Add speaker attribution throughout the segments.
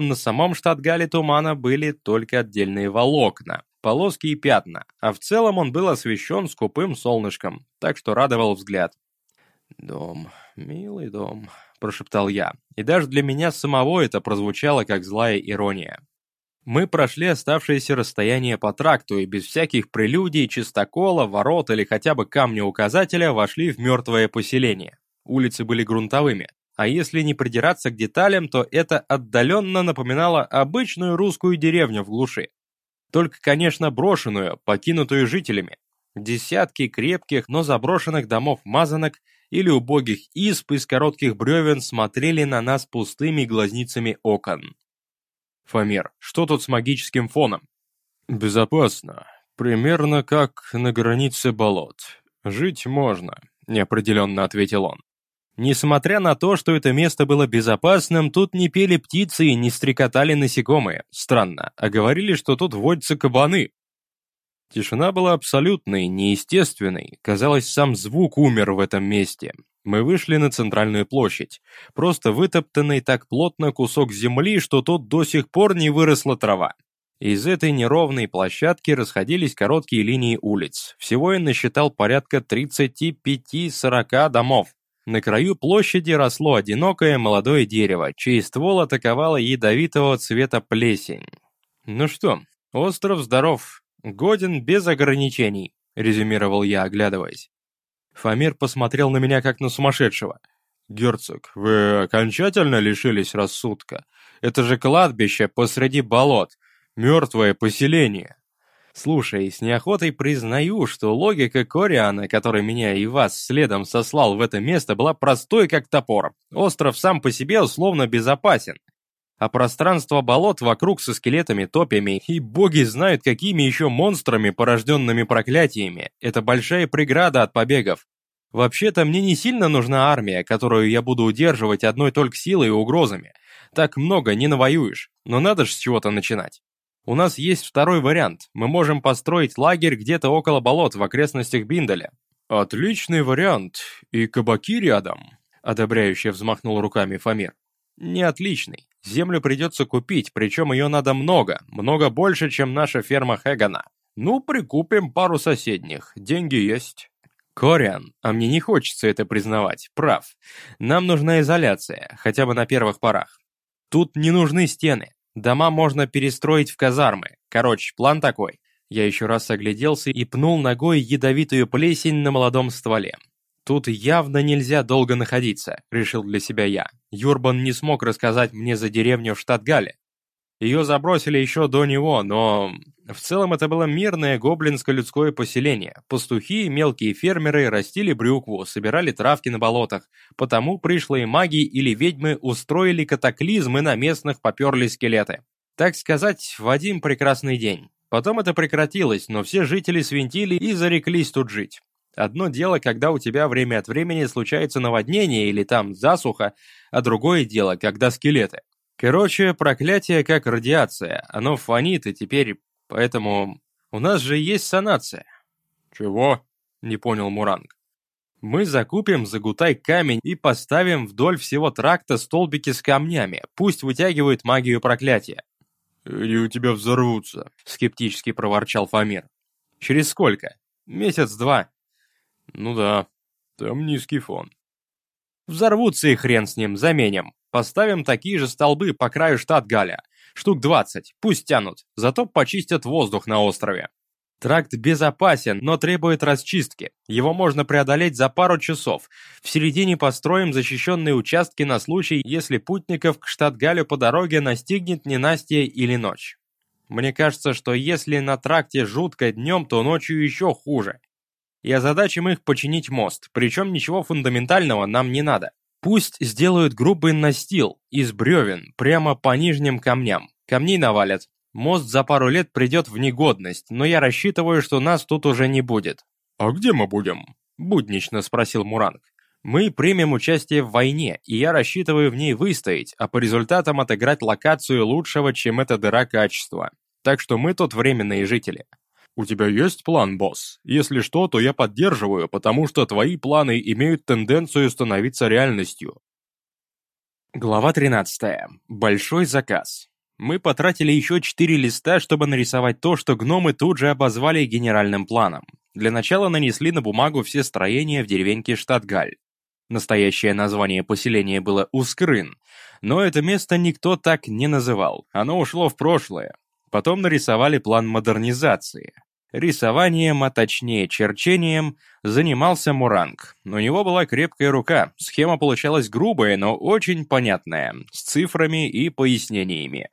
Speaker 1: на самом штатгале тумана были только отдельные волокна, полоски и пятна, а в целом он был освещен скупым солнышком, так что радовал взгляд. «Дом, милый дом», — прошептал я, и даже для меня самого это прозвучало как злая ирония. Мы прошли оставшееся расстояние по тракту и без всяких прелюдий, чистокола, ворот или хотя бы камня-указателя вошли в мертвое поселение. Улицы были грунтовыми, а если не придираться к деталям, то это отдаленно напоминало обычную русскую деревню в глуши. Только, конечно, брошенную, покинутую жителями. Десятки крепких, но заброшенных домов-мазанок или убогих исп из коротких бревен смотрели на нас пустыми глазницами окон. Фомер, что тут с магическим фоном? Безопасно. Примерно как на границе болот. Жить можно, неопределенно ответил он. Несмотря на то, что это место было безопасным, тут не пели птицы и не стрекотали насекомые. Странно, а говорили, что тут водятся кабаны. Тишина была абсолютной, неестественной. Казалось, сам звук умер в этом месте. Мы вышли на центральную площадь. Просто вытоптанный так плотно кусок земли, что тут до сих пор не выросла трава. Из этой неровной площадки расходились короткие линии улиц. Всего я насчитал порядка 35-40 домов. На краю площади росло одинокое молодое дерево, чей ствол атаковала ядовитого цвета плесень. «Ну что, остров здоров, годен без ограничений», — резюмировал я, оглядываясь. Фамир посмотрел на меня как на сумасшедшего. «Герцог, вы окончательно лишились рассудка? Это же кладбище посреди болот, мертвое поселение». Слушай, с неохотой признаю, что логика Кориана, который меня и вас следом сослал в это место, была простой как топор. Остров сам по себе условно безопасен. А пространство болот вокруг со скелетами, топями и боги знают какими еще монстрами, порожденными проклятиями. Это большая преграда от побегов. Вообще-то мне не сильно нужна армия, которую я буду удерживать одной только силой и угрозами. Так много не навоюешь, но надо же с чего-то начинать. У нас есть второй вариант. Мы можем построить лагерь где-то около болот в окрестностях Биндаля. Отличный вариант. И кабаки рядом. Одобряюще взмахнул руками Фомир. Не отличный. Землю придется купить, причем ее надо много. Много больше, чем наша ферма Хэгана. Ну, прикупим пару соседних. Деньги есть. Кориан, а мне не хочется это признавать, прав. Нам нужна изоляция, хотя бы на первых порах. Тут не нужны стены, Дома можно перестроить в казармы. Короче, план такой. Я еще раз огляделся и пнул ногой ядовитую плесень на молодом стволе. Тут явно нельзя долго находиться, решил для себя я. Юрбан не смог рассказать мне за деревню в Штатгале. Ее забросили еще до него, но в целом это было мирное гоблинско-людское поселение. Пастухи и мелкие фермеры растили брюкву, собирали травки на болотах. Потому пришлые маги или ведьмы устроили катаклизмы на местных поперли скелеты. Так сказать, в один прекрасный день. Потом это прекратилось, но все жители свинтили и зареклись тут жить. Одно дело, когда у тебя время от времени случается наводнение или там засуха, а другое дело, когда скелеты. Короче, проклятие как радиация, оно фонит и теперь, поэтому у нас же есть санация. Чего? Не понял Муранг. Мы закупим загутай камень и поставим вдоль всего тракта столбики с камнями, пусть вытягивают магию проклятия. «Или у тебя взорвутся», — скептически проворчал Фамир. «Через сколько? Месяц-два». «Ну да, там низкий фон». «Взорвутся и хрен с ним, заменим. Поставим такие же столбы по краю штат Галя. Штук 20, пусть тянут, зато почистят воздух на острове. Тракт безопасен, но требует расчистки. Его можно преодолеть за пару часов. В середине построим защищенные участки на случай, если путников к штат-Галю по дороге настигнет ненастье или ночь. Мне кажется, что если на тракте жутко днем, то ночью еще хуже. И озадачим их починить мост, причем ничего фундаментального нам не надо. Пусть сделают грубый настил из бревен прямо по нижним камням. Камней навалят. Мост за пару лет придет в негодность, но я рассчитываю, что нас тут уже не будет. «А где мы будем?» – буднично спросил Муранг. «Мы примем участие в войне, и я рассчитываю в ней выстоять, а по результатам отыграть локацию лучшего, чем эта дыра качества. Так что мы тут временные жители. «У тебя есть план, босс? Если что, то я поддерживаю, потому что твои планы имеют тенденцию становиться реальностью». Глава 13. Большой заказ. Мы потратили еще четыре листа, чтобы нарисовать то, что гномы тут же обозвали генеральным планом. Для начала нанесли на бумагу все строения в деревеньке Штатгаль. Настоящее название поселения было Ускрын, но это место никто так не называл, оно ушло в прошлое. Потом нарисовали план модернизации. Рисованием, а точнее черчением, занимался Муранг. У него была крепкая рука, схема получалась грубая, но очень понятная, с цифрами и пояснениями.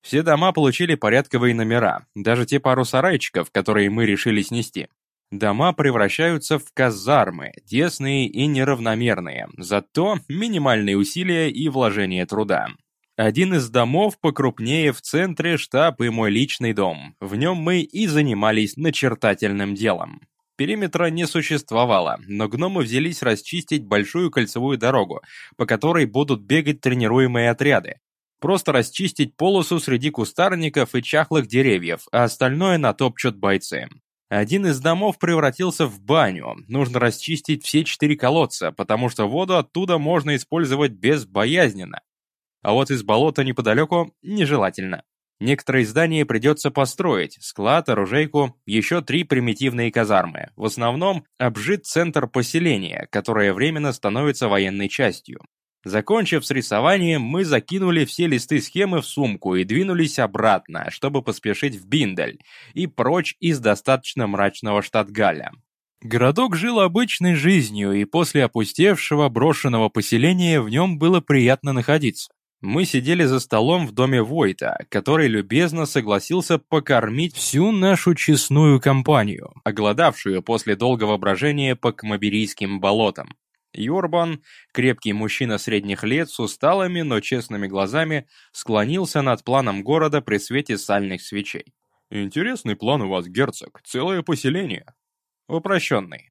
Speaker 1: Все дома получили порядковые номера, даже те пару сарайчиков, которые мы решили снести. Дома превращаются в казармы, тесные и неравномерные, зато минимальные усилия и вложение труда. Один из домов покрупнее в центре штаб и мой личный дом. В нем мы и занимались начертательным делом. Периметра не существовало, но гномы взялись расчистить большую кольцевую дорогу, по которой будут бегать тренируемые отряды. Просто расчистить полосу среди кустарников и чахлых деревьев, а остальное натопчут бойцы. Один из домов превратился в баню. Нужно расчистить все четыре колодца, потому что воду оттуда можно использовать безбоязненно а вот из болота неподалеку нежелательно. Некоторые здания придется построить, склад, оружейку, еще три примитивные казармы. В основном обжит центр поселения, которое временно становится военной частью. Закончив с рисованием, мы закинули все листы схемы в сумку и двинулись обратно, чтобы поспешить в Биндель и прочь из достаточно мрачного Штатгаля. Городок жил обычной жизнью, и после опустевшего брошенного поселения в нем было приятно находиться. Мы сидели за столом в доме Войта, который любезно согласился покормить всю нашу честную компанию, оголодавшую после долгого брожения по Кмаберийским болотам. Юрбан, крепкий мужчина средних лет с усталыми, но честными глазами, склонился над планом города при свете сальных свечей. «Интересный план у вас, герцог, целое поселение». «Упрощенный.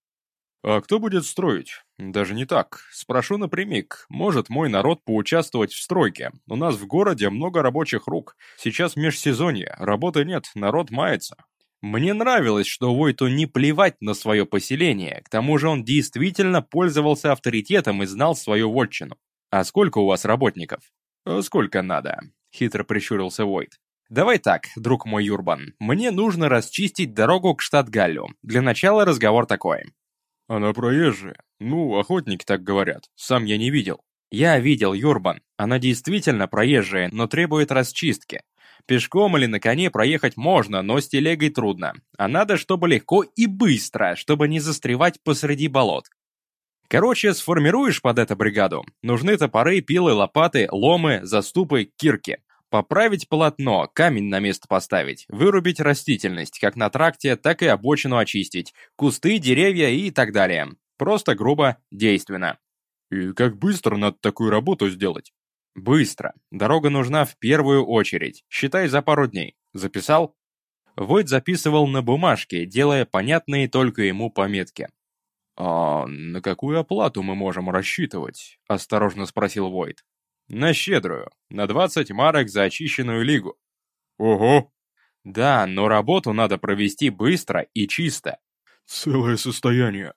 Speaker 1: А кто будет строить? Даже не так. Спрошу напрямик. Может мой народ поучаствовать в стройке? У нас в городе много рабочих рук. Сейчас межсезонье, работы нет, народ мается. Мне нравилось, что Войту не плевать на свое поселение, к тому же он действительно пользовался авторитетом и знал свою вотчину. «А сколько у вас работников?» «А «Сколько надо», — хитро прищурился Войт. «Давай так, друг мой Юрбан, мне нужно расчистить дорогу к Штатгаллю. Для начала разговор такой. Она проезжая. Ну, охотники так говорят. Сам я не видел. Я видел, Юрбан. Она действительно проезжая, но требует расчистки. Пешком или на коне проехать можно, но с телегой трудно. А надо, чтобы легко и быстро, чтобы не застревать посреди болот. Короче, сформируешь под эту бригаду. Нужны топоры, пилы, лопаты, ломы, заступы, кирки. Поправить полотно, камень на место поставить, вырубить растительность, как на тракте, так и обочину очистить, кусты, деревья и так далее. Просто грубо, действенно. И как быстро надо такую работу сделать? Быстро. Дорога нужна в первую очередь. Считай за пару дней. Записал? Войт записывал на бумажке, делая понятные только ему пометки. «А на какую оплату мы можем рассчитывать?» – осторожно спросил Войт. На щедрую, на 20 марок за очищенную лигу. Ого! Да, но работу надо провести быстро и чисто. Целое состояние.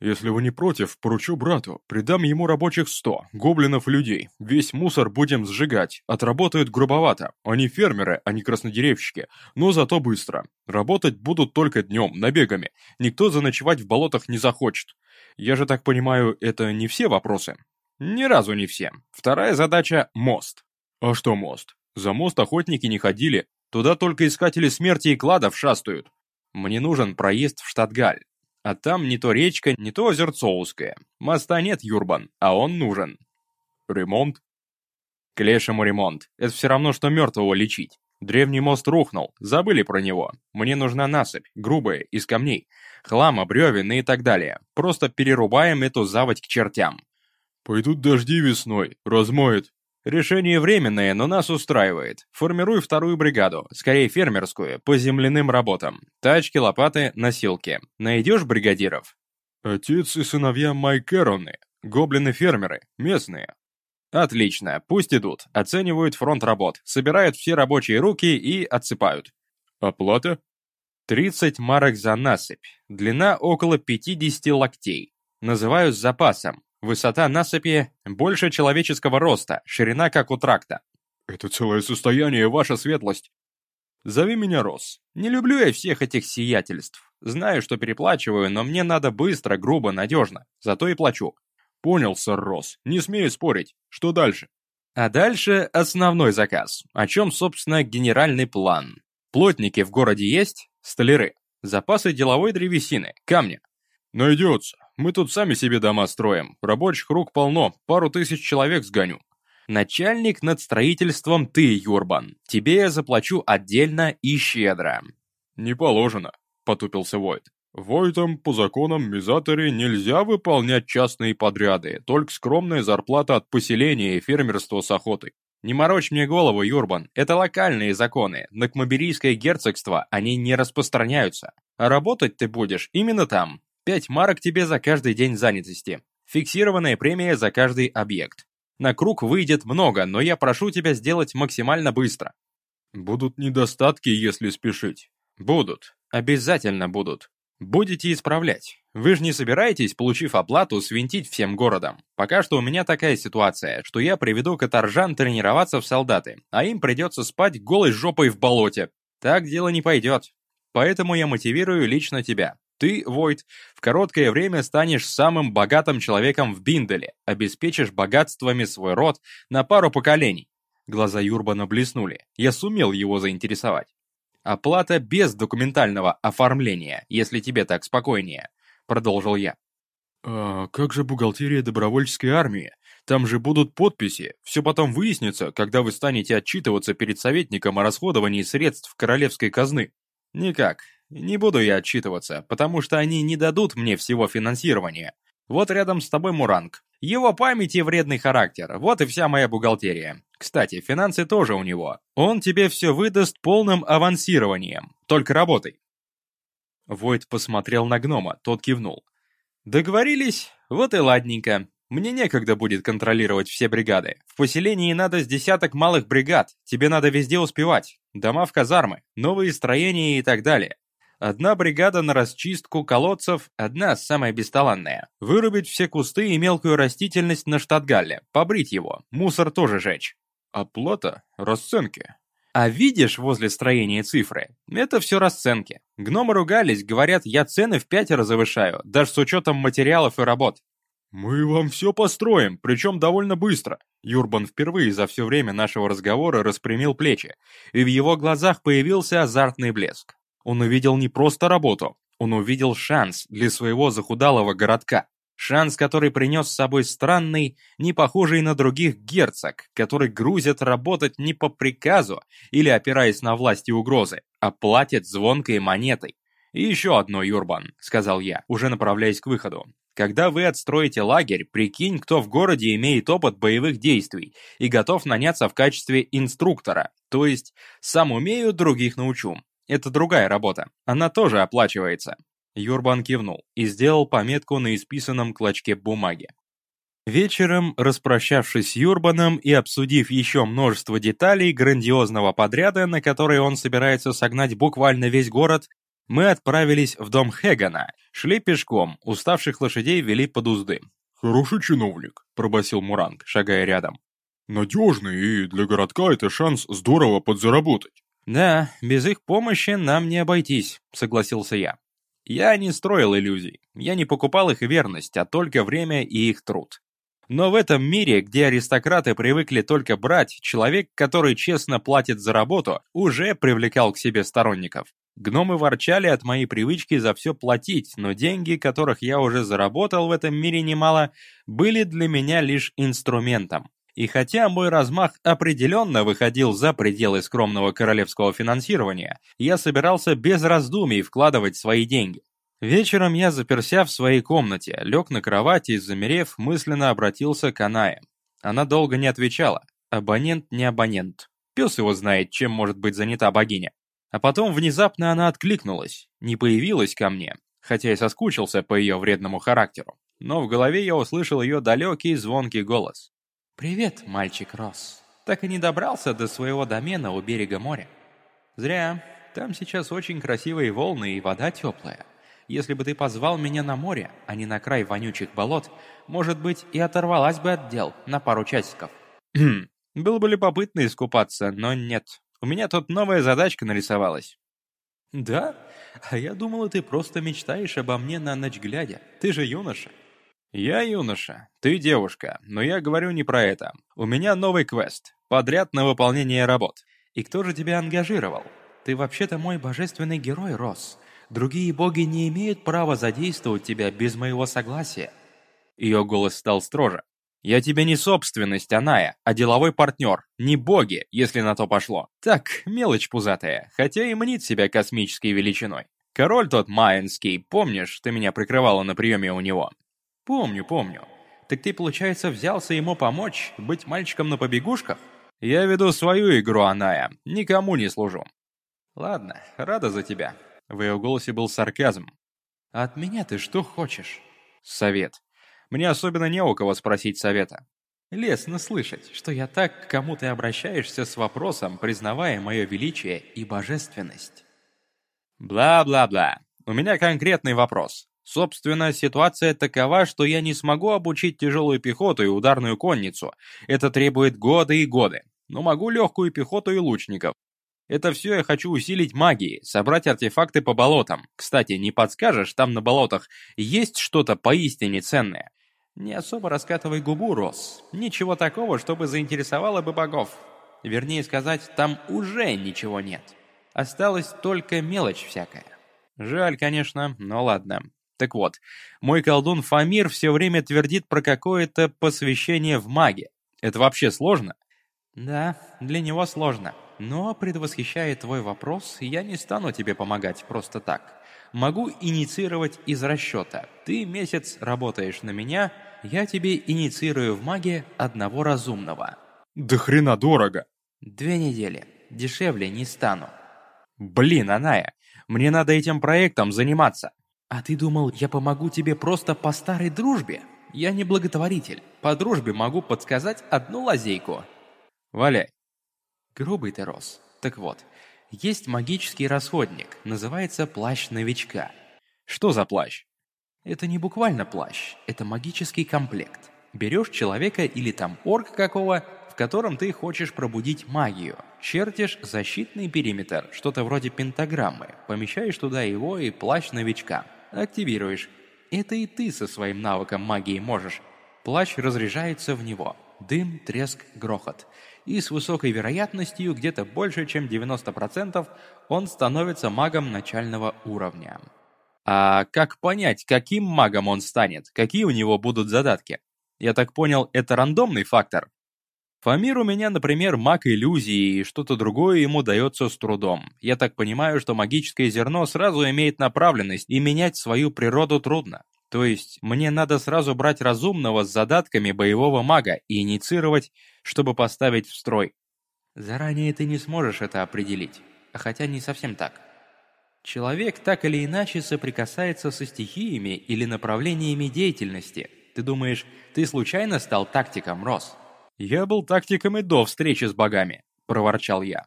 Speaker 1: Если вы не против, поручу брату, придам ему рабочих сто, гоблинов людей. Весь мусор будем сжигать, отработают грубовато. Они фермеры, а не краснодеревщики, но зато быстро. Работать будут только днем, набегами. Никто заночевать в болотах не захочет. Я же так понимаю, это не все вопросы? Ни разу не все. Вторая задача — мост. А что мост? За мост охотники не ходили, туда только искатели смерти и кладов шастают. Мне нужен проезд в Штатгаль. А там не то речка, не то озерцо узкое. Моста нет, Юрбан, а он нужен. Ремонт? К лешему ремонт. Это все равно, что мертвого лечить. Древний мост рухнул, забыли про него. Мне нужна насыпь, грубая, из камней. Хлама, бревен и так далее. Просто перерубаем эту заводь к чертям. Пойдут дожди весной, размоет. Решение временное, но нас устраивает. Формируй вторую бригаду, скорее фермерскую, по земляным работам. Тачки, лопаты, носилки. Найдешь бригадиров? Отец и сыновья Майкероны, гоблины-фермеры, местные. Отлично, пусть идут, оценивают фронт работ, собирают все рабочие руки и отсыпают. Оплата? 30 марок за насыпь, длина около 50 локтей. Называю с запасом. Высота насыпи больше человеческого роста, ширина как у тракта.
Speaker 2: Это целое состояние, ваша светлость.
Speaker 1: Зови меня Рос. Не люблю я всех этих сиятельств. Знаю, что переплачиваю, но мне надо быстро, грубо, надежно. Зато и плачу.
Speaker 2: Понял, сэр Рос. Не смею спорить. Что дальше?
Speaker 1: А дальше основной заказ. О чем, собственно, генеральный план. Плотники в городе есть? Столяры. Запасы деловой древесины, камня.
Speaker 2: Найдется. Мы тут сами себе дома строим. Рабочих рук полно. Пару тысяч человек сгоню.
Speaker 1: Начальник над строительством ты, Юрбан. Тебе я заплачу отдельно и щедро.
Speaker 2: Не положено, потупился Войт. Войтам по законам Мизатори нельзя выполнять частные подряды, только скромная зарплата от поселения и фермерства с охотой.
Speaker 1: Не морочь мне голову, Юрбан, это локальные законы, на Кмаберийское герцогство они не распространяются. А работать ты будешь именно там. Пять марок тебе за каждый день занятости. Фиксированная премия за каждый объект. На круг выйдет много, но я прошу тебя сделать максимально быстро.
Speaker 2: Будут недостатки, если спешить.
Speaker 1: Будут. Обязательно будут. Будете исправлять. Вы же не собираетесь, получив оплату, свинтить всем городом. Пока что у меня такая ситуация, что я приведу каторжан тренироваться в солдаты, а им придется спать голой жопой в болоте. Так дело не пойдет. Поэтому я мотивирую лично тебя. Ты, Войт, в короткое время станешь самым богатым человеком в Бинделе, обеспечишь богатствами свой род на пару поколений. Глаза Юрбана блеснули. Я сумел его заинтересовать. Оплата без документального оформления, если тебе так спокойнее, продолжил я.
Speaker 2: А как же бухгалтерия добровольческой армии? Там же будут подписи. Все потом выяснится, когда вы станете отчитываться перед советником о расходовании средств королевской казны.
Speaker 1: Никак. Не буду я отчитываться, потому что они не дадут мне всего финансирования. Вот рядом с тобой Муранг. Его память и вредный характер. Вот и вся моя бухгалтерия. Кстати, финансы тоже у него. Он тебе все выдаст полным авансированием. Только работай. Войт посмотрел на гнома, тот кивнул. Договорились? Вот и ладненько. Мне некогда будет контролировать все бригады. В поселении надо с десяток малых бригад. Тебе надо везде успевать. Дома в казармы, новые строения и так далее. Одна бригада на расчистку колодцев, одна самая бесталанная. Вырубить все кусты и мелкую растительность на штатгалле, побрить его, мусор тоже жечь.
Speaker 2: Оплата? Расценки?
Speaker 1: А видишь возле строения цифры? Это все расценки. Гномы ругались, говорят, я цены в пятеро завышаю, даже с учетом материалов и работ.
Speaker 2: «Мы вам все построим, причем довольно быстро».
Speaker 1: Юрбан впервые за все время нашего разговора распрямил плечи, и в его глазах появился азартный блеск. Он увидел не просто работу, он увидел шанс для своего захудалого городка. Шанс, который принес с собой странный, не похожий на других герцог, который грузит работать не по приказу или опираясь на власть и угрозы, а платит звонкой монетой. «И еще одно, Юрбан», — сказал я, уже направляясь к выходу. «Когда вы отстроите лагерь, прикинь, кто в городе имеет опыт боевых действий и готов наняться в качестве инструктора, то есть сам умею, других научу. Это другая работа. Она тоже оплачивается». Юрбан кивнул и сделал пометку на исписанном клочке бумаги. Вечером, распрощавшись с Юрбаном и обсудив еще множество деталей грандиозного подряда, на который он собирается согнать буквально весь город, мы отправились в дом Хегана, шли пешком, уставших лошадей вели под узды.
Speaker 2: «Хороший чиновник», — пробасил Муранг, шагая рядом. «Надежный, и для городка это шанс здорово подзаработать».
Speaker 1: «Да, без их помощи нам не обойтись», — согласился я. Я не строил иллюзий, я не покупал их верность, а только время и их труд. Но в этом мире, где аристократы привыкли только брать, человек, который честно платит за работу, уже привлекал к себе сторонников. Гномы ворчали от моей привычки за все платить, но деньги, которых я уже заработал в этом мире немало, были для меня лишь инструментом. И хотя мой размах определенно выходил за пределы скромного королевского финансирования, я собирался без раздумий вкладывать свои деньги. Вечером я заперся в своей комнате, лег на кровати и, замерев, мысленно обратился к Анае. Она долго не отвечала. Абонент не абонент. Пес его знает, чем может быть занята богиня. А потом внезапно она откликнулась, не появилась ко мне, хотя и соскучился по ее вредному характеру. Но в голове я услышал ее далекий звонкий голос. «Привет, мальчик Росс. Так и не добрался до своего домена у берега моря?» «Зря. Там сейчас очень красивые волны и вода теплая. Если бы ты позвал меня на море, а не на край вонючих болот, может быть, и оторвалась бы от дел на пару часиков.
Speaker 2: Было бы любопытно искупаться, но нет. У меня тут новая задачка нарисовалась.
Speaker 1: Да? А я думала, ты просто мечтаешь обо мне на ночь глядя. Ты же юноша.
Speaker 2: Я юноша, ты девушка, но я говорю не про это. У меня новый квест. Подряд на выполнение работ.
Speaker 1: И кто же тебя ангажировал? Ты вообще-то мой божественный герой, Росс. Другие боги не имеют права задействовать тебя без моего согласия».
Speaker 2: Ее голос стал строже. «Я тебе не собственность, Аная, а деловой партнер, не боги, если на то пошло. Так, мелочь пузатая, хотя и мнит себя космической величиной. Король тот Майенский, помнишь, ты меня прикрывала на приеме у него?»
Speaker 1: «Помню, помню. Так ты, получается, взялся ему помочь, быть мальчиком на побегушках?»
Speaker 2: «Я веду свою игру, Аная, никому не служу».
Speaker 1: «Ладно, рада за тебя.
Speaker 2: В ее голосе был сарказм.
Speaker 1: «А от меня ты что хочешь?»
Speaker 2: «Совет. Мне особенно не у кого спросить совета».
Speaker 1: «Лестно слышать, что я так к кому ты обращаешься с вопросом, признавая мое величие и божественность».
Speaker 2: «Бла-бла-бла. У меня конкретный вопрос. Собственно, ситуация такова, что я не смогу обучить тяжелую пехоту и ударную конницу. Это требует годы и годы. Но могу легкую пехоту и лучников. Это все я хочу усилить магией, собрать артефакты по болотам. Кстати, не подскажешь, там на болотах есть что-то поистине ценное?
Speaker 1: Не особо раскатывай губу, Рос. Ничего такого, чтобы заинтересовало бы богов. Вернее сказать, там уже ничего нет. Осталась только мелочь всякая.
Speaker 2: Жаль, конечно, но ладно. Так вот, мой колдун Фамир все время твердит про какое-то посвящение в маге. Это вообще сложно?
Speaker 1: Да, для него сложно. Но, предвосхищая твой вопрос, я не стану тебе помогать просто так. Могу инициировать из расчета. Ты месяц работаешь на меня, я тебе инициирую в маге одного разумного.
Speaker 2: Да хрена дорого.
Speaker 1: Две недели. Дешевле не стану.
Speaker 2: Блин, Аная, мне надо этим проектом заниматься.
Speaker 1: А ты думал, я помогу тебе просто по старой дружбе? Я не благотворитель. По дружбе могу подсказать одну лазейку.
Speaker 2: Валяй.
Speaker 1: Грубый ты рос. Так вот, есть магический расходник, называется плащ новичка.
Speaker 2: Что за плащ?
Speaker 1: Это не буквально плащ, это магический комплект. Берешь человека или там орк какого, в котором ты хочешь пробудить магию. Чертишь защитный периметр, что-то вроде пентаграммы, помещаешь туда его и плащ новичка. Активируешь. Это и ты со своим навыком магии можешь. Плащ разряжается в него. Дым, треск, грохот и с высокой вероятностью, где-то больше, чем 90%, он становится магом начального уровня.
Speaker 2: А как понять, каким магом он станет? Какие у него будут задатки? Я так понял, это рандомный фактор? Фамир у меня, например, маг иллюзии, и что-то другое ему дается с трудом. Я так понимаю, что магическое зерно сразу имеет направленность, и менять свою природу трудно. То есть мне надо сразу брать разумного с задатками боевого мага и инициировать, чтобы поставить в строй.
Speaker 1: Заранее ты не сможешь это определить, хотя не совсем так. Человек так или иначе соприкасается со стихиями или направлениями деятельности. Ты думаешь, ты случайно стал тактиком, Рос?
Speaker 2: Я был тактиком и до встречи с богами, проворчал я.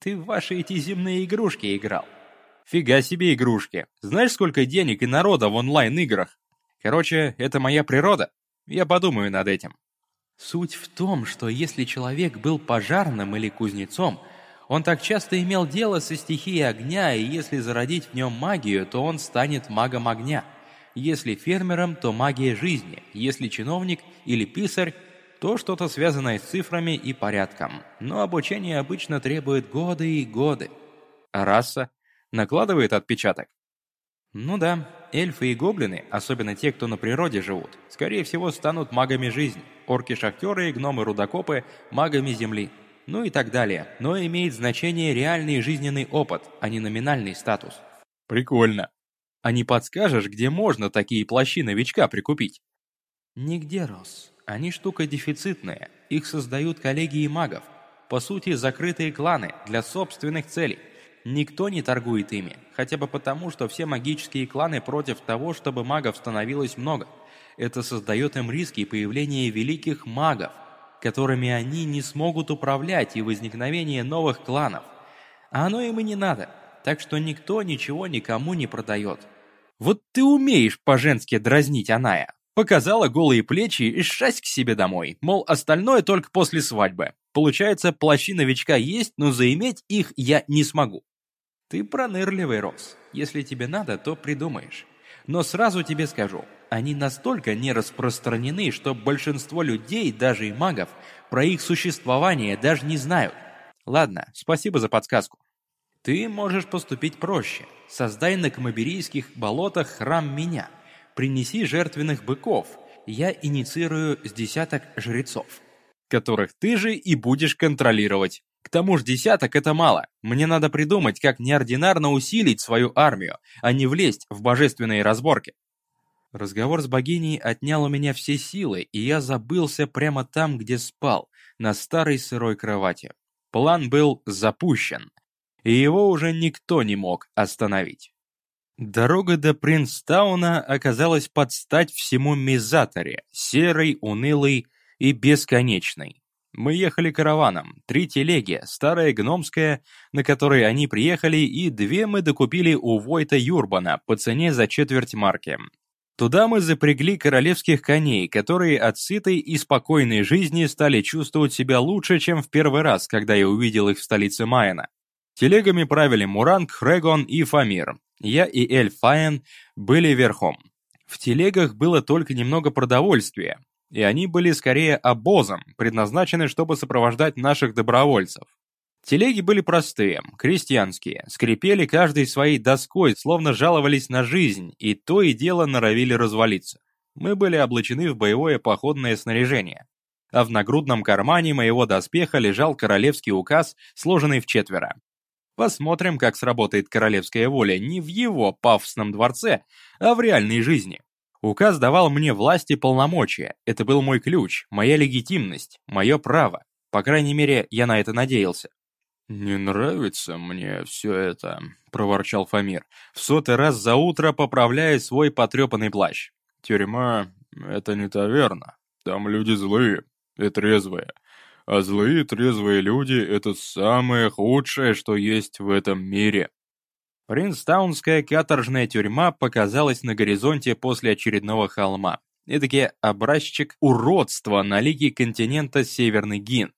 Speaker 1: Ты в ваши эти земные игрушки играл.
Speaker 2: Фига себе игрушки. Знаешь, сколько денег и народа в онлайн-играх? Короче, это моя природа. Я подумаю над этим.
Speaker 1: Суть в том, что если человек был пожарным или кузнецом, он так часто имел дело со стихией огня, и если зародить в нем магию, то он станет магом огня. Если фермером, то магия жизни. Если чиновник или писарь, то что-то связанное с цифрами и порядком. Но обучение обычно требует годы и годы.
Speaker 2: А раса? накладывает отпечаток.
Speaker 1: Ну да, эльфы и гоблины, особенно те, кто на природе живут, скорее всего станут магами жизни. Орки-шахтеры и гномы-рудокопы – магами земли. Ну и так далее. Но имеет значение реальный жизненный опыт, а не номинальный статус.
Speaker 2: Прикольно. А не подскажешь, где можно такие плащи новичка прикупить?
Speaker 1: Нигде, Рос. Они штука дефицитная. Их создают коллегии магов. По сути, закрытые кланы для собственных целей. Никто не торгует ими, хотя бы потому, что все магические кланы против того, чтобы магов становилось много. Это создает им риски появления великих магов, которыми они не смогут управлять и возникновение новых кланов. А оно им и не надо, так что никто ничего никому не продает.
Speaker 2: Вот ты умеешь по-женски дразнить Аная. Показала голые плечи и шасть к себе домой, мол, остальное только после свадьбы. Получается, плащи новичка есть, но заиметь их я не смогу. Ты пронырливый, Рос. Если тебе надо, то придумаешь. Но сразу тебе скажу, они настолько не распространены, что большинство людей, даже и магов, про их существование даже не знают. Ладно, спасибо за подсказку. Ты можешь поступить проще. Создай на Камаберийских болотах храм меня – принеси жертвенных быков, я инициирую с десяток жрецов, которых ты же и будешь контролировать. К тому же десяток это мало. Мне надо придумать, как неординарно усилить свою армию, а не влезть в божественные разборки. Разговор с богиней отнял у меня все силы, и я забылся прямо там, где спал, на старой сырой кровати. План был запущен, и его уже никто не мог остановить. Дорога до Принстауна оказалась под стать всему Мизаторе, серой, унылой и бесконечной. Мы ехали караваном, три телеги, старая гномская, на которой они приехали, и две мы докупили у Войта Юрбана по цене за четверть марки. Туда мы запрягли королевских коней, которые от сытой и спокойной жизни стали чувствовать себя лучше, чем в первый раз, когда я увидел их в столице Майена. Телегами правили Муранг, Хрегон и Фамир. Я и Эль Фаен были верхом. В телегах было только немного продовольствия, и они были скорее обозом, предназначены, чтобы сопровождать наших добровольцев. Телеги были простые, крестьянские, скрипели каждой своей доской, словно жаловались на жизнь, и то и дело норовили развалиться. Мы были облачены в боевое походное снаряжение. А в нагрудном кармане моего доспеха лежал королевский указ, сложенный в четверо. Посмотрим, как сработает королевская воля не в его пафосном дворце, а в реальной жизни. Указ давал мне власть и полномочия. Это был мой ключ, моя легитимность, мое право. По крайней мере, я на это надеялся.
Speaker 1: «Не нравится мне все это», — проворчал Фамир, в сотый раз за утро поправляя свой потрепанный плащ. «Тюрьма — это не таверна. Там люди злые и трезвые а злые трезвые люди — это самое худшее, что есть в этом мире.
Speaker 2: Принстаунская каторжная тюрьма показалась на горизонте после очередного холма. Эдакий образчик уродства на лиге континента Северный Гин.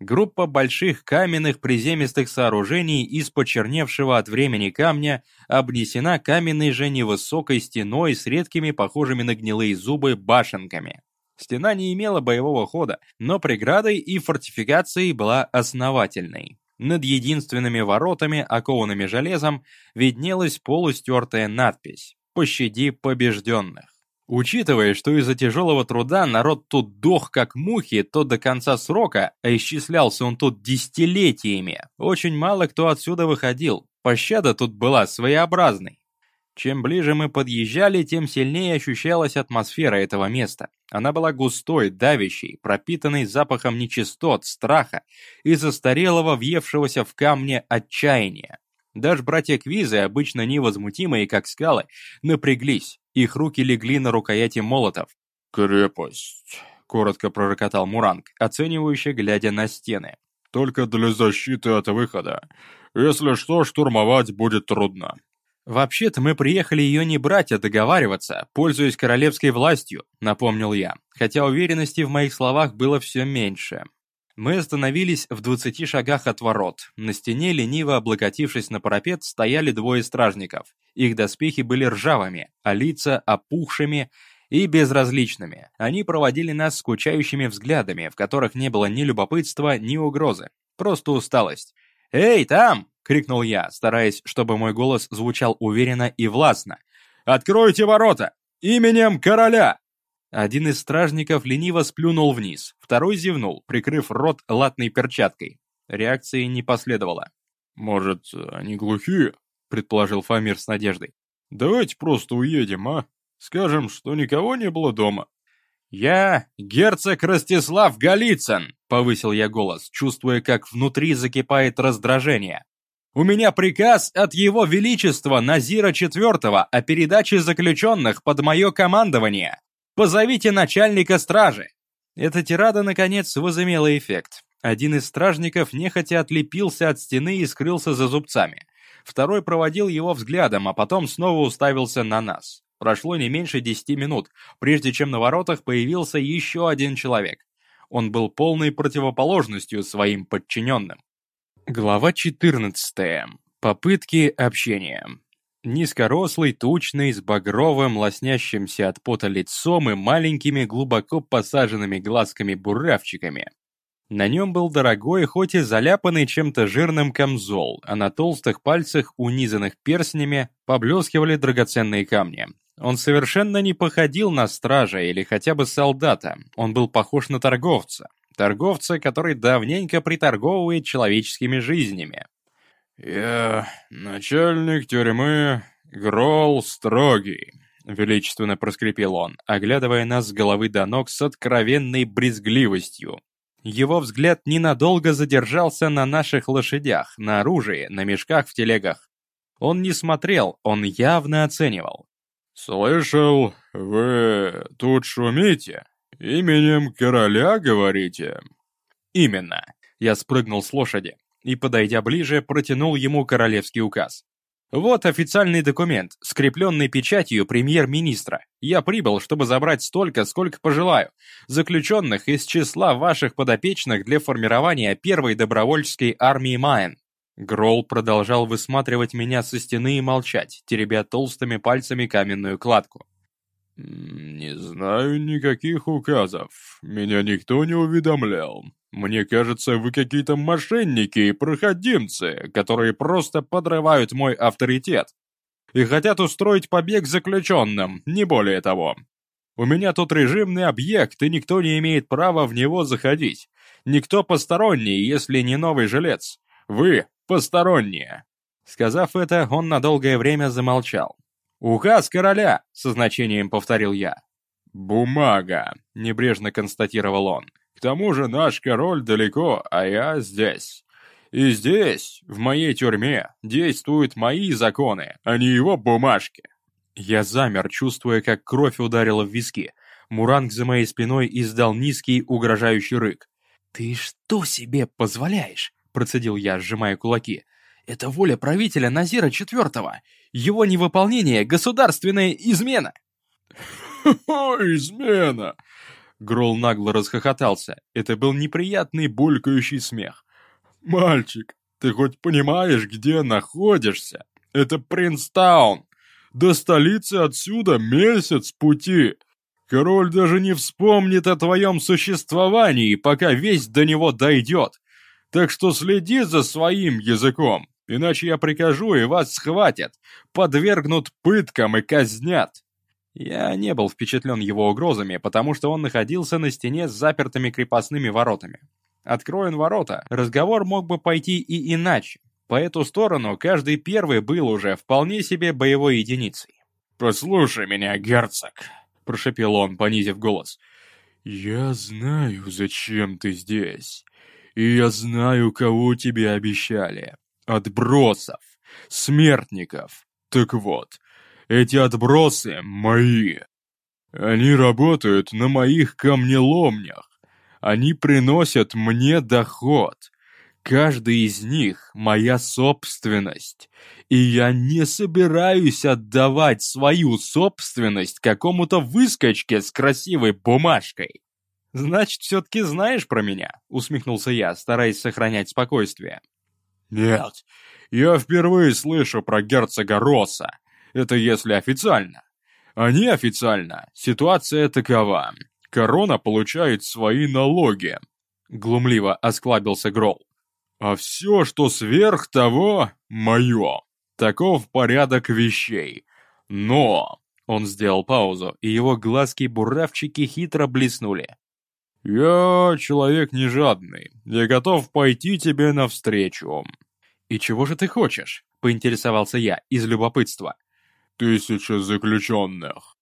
Speaker 2: Группа больших каменных приземистых сооружений из почерневшего от времени камня обнесена каменной же невысокой стеной с редкими похожими на гнилые зубы башенками. Стена не имела боевого хода, но преградой и фортификацией была основательной. Над единственными воротами, окованными железом, виднелась полустертая надпись «Пощади побежденных». Учитывая, что из-за тяжелого труда народ тут дох как мухи, то до конца срока, а исчислялся он тут десятилетиями, очень мало кто отсюда выходил. Пощада тут была своеобразной. Чем ближе мы подъезжали, тем сильнее ощущалась атмосфера этого места. Она была густой, давящей, пропитанной запахом нечистот, страха и застарелого, въевшегося в камне отчаяния. Даже братья Квизы, обычно невозмутимые, как скалы, напряглись, их руки легли на рукояти молотов.
Speaker 1: «Крепость», — коротко пророкотал Муранг, оценивающе глядя на стены. «Только для защиты от выхода. Если что, штурмовать будет трудно.
Speaker 2: «Вообще-то мы приехали ее не брать, а договариваться, пользуясь королевской властью», — напомнил я, хотя уверенности в моих словах было все меньше. Мы остановились в двадцати шагах от ворот. На стене, лениво облокотившись на парапет, стояли двое стражников. Их доспехи были ржавыми, а лица опухшими и безразличными. Они проводили нас скучающими взглядами, в которых не было ни любопытства, ни угрозы. Просто усталость. «Эй, там!» — крикнул я, стараясь, чтобы мой голос звучал уверенно и властно. «Откройте ворота! Именем короля!» Один из стражников лениво сплюнул вниз, второй зевнул, прикрыв рот латной перчаткой. Реакции не последовало.
Speaker 1: «Может, они глухие?» — предположил Фамир с надеждой. «Давайте просто уедем, а? Скажем, что никого не было дома».
Speaker 2: «Я герцог Ростислав Голицын!» — повысил я голос, чувствуя, как внутри закипает раздражение. У меня приказ от Его Величества Назира IV о передаче заключенных под мое командование. Позовите начальника стражи». Эта тирада, наконец, возымела эффект. Один из стражников нехотя отлепился от стены и скрылся за зубцами. Второй проводил его взглядом, а потом снова уставился на нас. Прошло не меньше десяти минут, прежде чем на воротах появился еще один человек. Он был полной противоположностью своим подчиненным. Глава 14. Попытки общения. Низкорослый, тучный, с багровым, лоснящимся от пота лицом и маленькими, глубоко посаженными глазками-буравчиками. На нем был дорогой, хоть и заляпанный чем-то жирным камзол, а на толстых пальцах, унизанных перстнями, поблескивали драгоценные камни. Он совершенно не походил на стража или хотя бы солдата, он был похож на торговца. Торговца, который давненько приторговывает человеческими жизнями.
Speaker 1: «Я начальник тюрьмы Грол Строгий», — величественно проскрипел он, оглядывая нас с головы до ног с откровенной брезгливостью. Его взгляд ненадолго задержался на наших лошадях, на оружии, на мешках в телегах. Он не смотрел, он явно оценивал. «Слышал, вы тут шумите? Именем короля говорите?»
Speaker 2: «Именно». Я спрыгнул с лошади и, подойдя ближе, протянул ему королевский указ. Вот официальный документ, скрепленный печатью премьер-министра. Я прибыл, чтобы забрать столько, сколько пожелаю, заключенных из числа ваших подопечных для формирования первой добровольческой армии Майн. Гролл продолжал высматривать меня со стены и молчать, теребя толстыми пальцами каменную кладку.
Speaker 1: «Не знаю никаких указов. Меня никто не уведомлял. Мне кажется, вы какие-то мошенники и проходимцы, которые просто подрывают мой авторитет. И хотят устроить побег заключенным, не более того. У меня тут режимный объект, и никто не имеет права в него заходить. Никто посторонний, если не новый жилец. Вы посторонние». Сказав это, он на долгое время замолчал. «Указ короля!» — со значением повторил я. «Бумага», — небрежно констатировал он. К тому же наш король далеко, а я здесь. И здесь, в моей тюрьме, действуют мои законы, а не его бумажки.
Speaker 2: Я замер, чувствуя, как кровь ударила в виски. Муранг за моей спиной издал низкий, угрожающий рык. «Ты что себе позволяешь?» – процедил я, сжимая кулаки. «Это воля правителя Назира IV. Его невыполнение – государственная измена!»
Speaker 1: «Хо-хо, измена!
Speaker 2: Грол нагло расхохотался. Это был неприятный булькающий смех.
Speaker 1: «Мальчик, ты хоть понимаешь, где находишься? Это Принстаун. До столицы отсюда месяц пути. Король даже не вспомнит о твоем существовании, пока весь до него дойдет. Так что следи за своим языком, иначе я прикажу, и вас схватят, подвергнут пыткам и казнят.
Speaker 2: Я не был впечатлен его угрозами, потому что он находился на стене с запертыми крепостными воротами. Откроен ворота, разговор мог бы пойти и иначе. По эту сторону каждый первый был уже вполне себе боевой единицей.
Speaker 1: «Послушай меня, герцог», — прошепел он, понизив голос. «Я знаю, зачем ты здесь. И я знаю, кого тебе обещали. Отбросов, смертников. Так вот, эти отбросы мои. Они работают на моих камнеломнях. Они приносят мне доход. Каждый из них — моя собственность. И я не собираюсь отдавать свою собственность какому-то выскочке с красивой бумажкой.
Speaker 2: «Значит, все-таки знаешь про меня?» — усмехнулся я, стараясь сохранять спокойствие.
Speaker 1: «Нет, я впервые слышу про герцога Росса. Это если официально. А неофициально ситуация такова. Корона получает свои налоги. Глумливо осклабился Грол. А все, что сверх того, мое. Таков порядок вещей. Но... Он сделал паузу, и его глазки-буравчики хитро блеснули. «Я человек не жадный. Я готов пойти тебе навстречу».
Speaker 2: «И чего же ты хочешь?» — поинтересовался я из любопытства
Speaker 1: тысяча заключенных.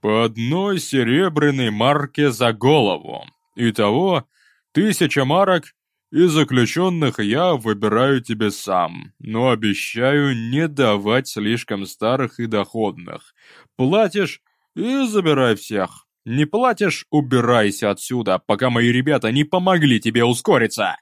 Speaker 1: По одной серебряной марке за голову. Итого тысяча марок, и заключенных я выбираю тебе сам, но обещаю не давать слишком старых и доходных. Платишь и забирай всех. Не платишь — убирайся отсюда, пока мои ребята не помогли тебе ускориться.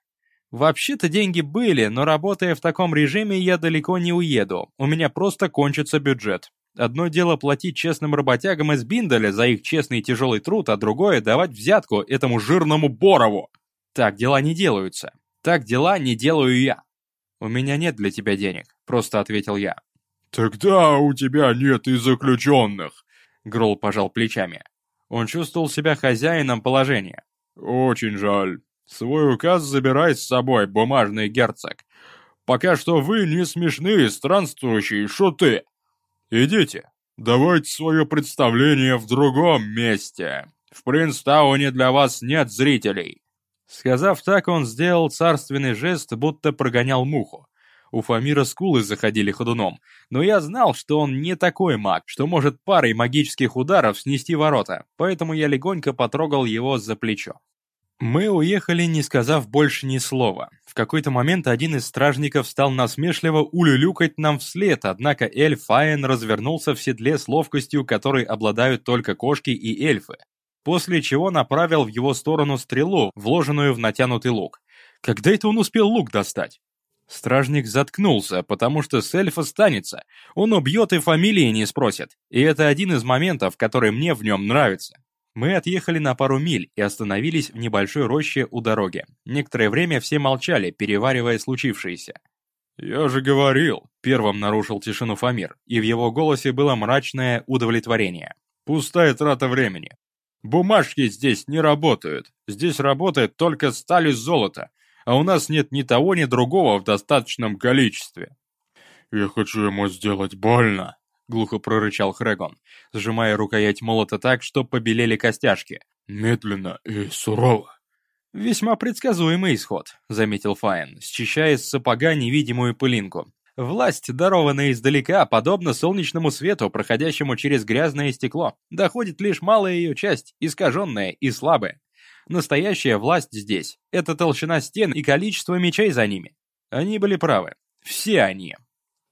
Speaker 2: Вообще-то деньги были, но работая в таком режиме, я далеко не уеду. У меня просто кончится бюджет. Одно дело платить честным работягам из Биндаля за их честный и тяжелый труд, а другое — давать взятку этому жирному Борову. Так дела не делаются. Так дела не делаю я. «У меня нет для тебя денег», — просто ответил я.
Speaker 3: «Тогда у тебя нет и заключенных», —
Speaker 2: Грол пожал плечами. Он чувствовал себя хозяином положения.
Speaker 3: «Очень жаль. Свой указ забирай с собой, бумажный герцог. Пока что вы не смешные странствующие шуты. Идите, давайте свое представление в другом месте. В Принстауне для вас нет зрителей».
Speaker 2: Сказав так, он сделал царственный жест, будто прогонял муху. У Фамира скулы заходили ходуном, но я знал, что он не такой маг, что может парой магических ударов снести ворота, поэтому я легонько потрогал его за плечо. Мы уехали, не сказав больше ни слова. В какой-то момент один из стражников стал насмешливо улюлюкать нам вслед, однако эльф Фаен развернулся в седле с ловкостью, которой обладают только кошки и эльфы, после чего направил в его сторону стрелу, вложенную в натянутый лук. Когда это он успел лук достать? Стражник заткнулся, потому что с эльфа станется. Он убьет и фамилии не спросит. И это один из моментов, который мне в нем нравится. Мы отъехали на пару миль и остановились в небольшой роще у дороги. Некоторое время все молчали, переваривая случившееся.
Speaker 3: «Я же говорил», —
Speaker 2: первым нарушил тишину Фамир, и в его голосе было мрачное удовлетворение.
Speaker 3: «Пустая трата времени. Бумажки здесь не работают. Здесь работает только сталь и золото а у нас нет ни того, ни другого в достаточном количестве». «Я хочу ему сделать больно», — глухо прорычал Хрегон, сжимая рукоять молота так, что побелели костяшки. «Медленно и сурово».
Speaker 2: «Весьма предсказуемый исход», — заметил Файн, счищая с сапога невидимую пылинку. «Власть, дарованная издалека, подобно солнечному свету, проходящему через грязное стекло, доходит лишь малая ее часть, искаженная и слабая. Настоящая власть здесь — это толщина стен и количество мечей за ними. Они были правы. Все они.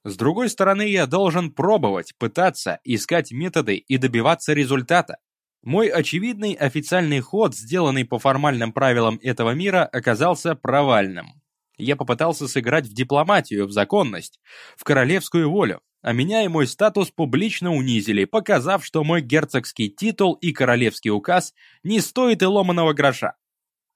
Speaker 2: С другой стороны, я должен пробовать, пытаться, искать методы и добиваться результата. Мой очевидный официальный ход, сделанный по формальным правилам этого мира, оказался провальным. Я попытался сыграть в дипломатию, в законность, в королевскую волю, а меня и мой статус публично унизили, показав, что мой герцогский титул и королевский указ не стоят и ломаного гроша.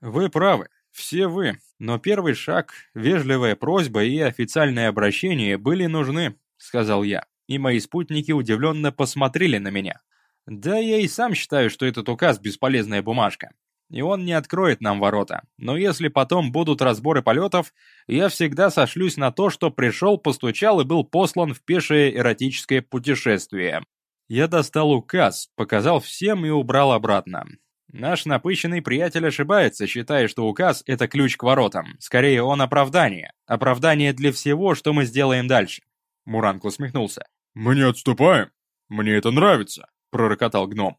Speaker 2: Вы правы, все вы, но первый шаг, вежливая просьба и официальное обращение были нужны, сказал я, и мои спутники удивленно посмотрели на меня. Да, я и сам считаю, что этот указ бесполезная бумажка и он не откроет нам ворота. Но если потом будут разборы полетов, я всегда сошлюсь на то, что пришел, постучал и был послан в пешее эротическое путешествие. Я достал указ, показал всем и убрал обратно. Наш напыщенный приятель ошибается, считая, что указ — это ключ к воротам. Скорее, он оправдание. Оправдание для всего, что мы сделаем дальше. Муранг усмехнулся.
Speaker 3: «Мы не отступаем. Мне это нравится», — пророкотал гном.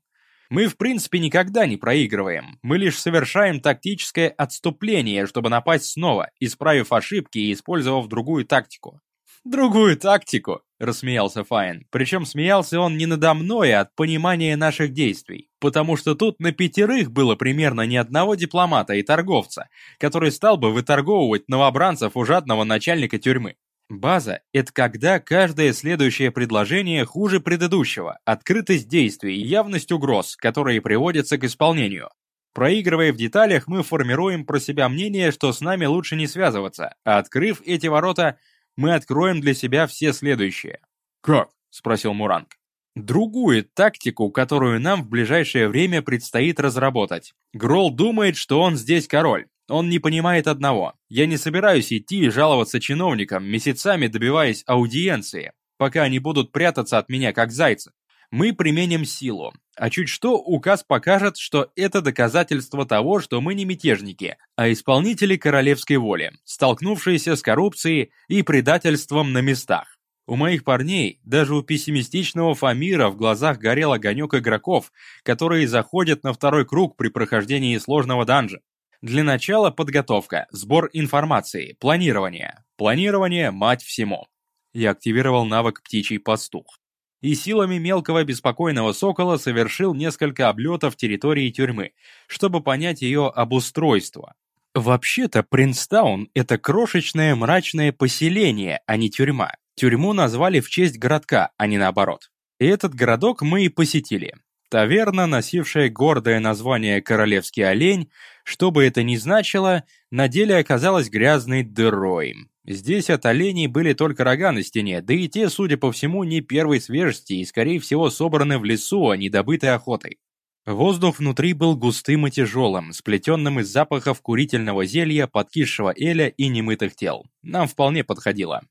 Speaker 2: Мы в принципе никогда не проигрываем. Мы лишь совершаем тактическое отступление, чтобы напасть снова, исправив ошибки и использовав другую тактику. «Другую тактику», — рассмеялся Файн. Причем смеялся он не надо мной, а от понимания наших действий. Потому что тут на пятерых было примерно ни одного дипломата и торговца, который стал бы выторговывать новобранцев у жадного начальника тюрьмы. База – это когда каждое следующее предложение хуже предыдущего, открытость действий и явность угроз, которые приводятся к исполнению. Проигрывая в деталях, мы формируем про себя мнение, что с нами лучше не связываться, а открыв эти ворота, мы откроем для себя все следующие.
Speaker 3: «Как?» – спросил Муранг.
Speaker 2: Другую тактику, которую нам в ближайшее время предстоит разработать. Грол думает, что он здесь король, он не понимает одного. Я не собираюсь идти и жаловаться чиновникам, месяцами добиваясь аудиенции, пока они будут прятаться от меня как зайцы. Мы применим силу. А чуть что, указ покажет, что это доказательство того, что мы не мятежники, а исполнители королевской воли, столкнувшиеся с коррупцией и предательством на местах. У моих парней, даже у пессимистичного Фамира в глазах горел огонек игроков, которые заходят на второй круг при прохождении сложного данжа. Для начала подготовка, сбор информации, планирование. Планирование – мать всему. Я активировал навык «Птичий пастух». И силами мелкого беспокойного сокола совершил несколько облетов территории тюрьмы, чтобы понять ее обустройство. Вообще-то Принстаун — это крошечное мрачное поселение, а не тюрьма. Тюрьму назвали в честь городка, а не наоборот. И этот городок мы и посетили. Таверна, носившая гордое название «Королевский олень», что бы это ни значило, на деле оказалась грязной дырой. Здесь от оленей были только рога на стене, да и те, судя по всему, не первой свежести и, скорее всего, собраны в лесу, а не добыты охотой. Воздух внутри был густым и тяжелым, сплетенным из запахов курительного зелья, подкисшего эля и немытых тел. Нам вполне подходило.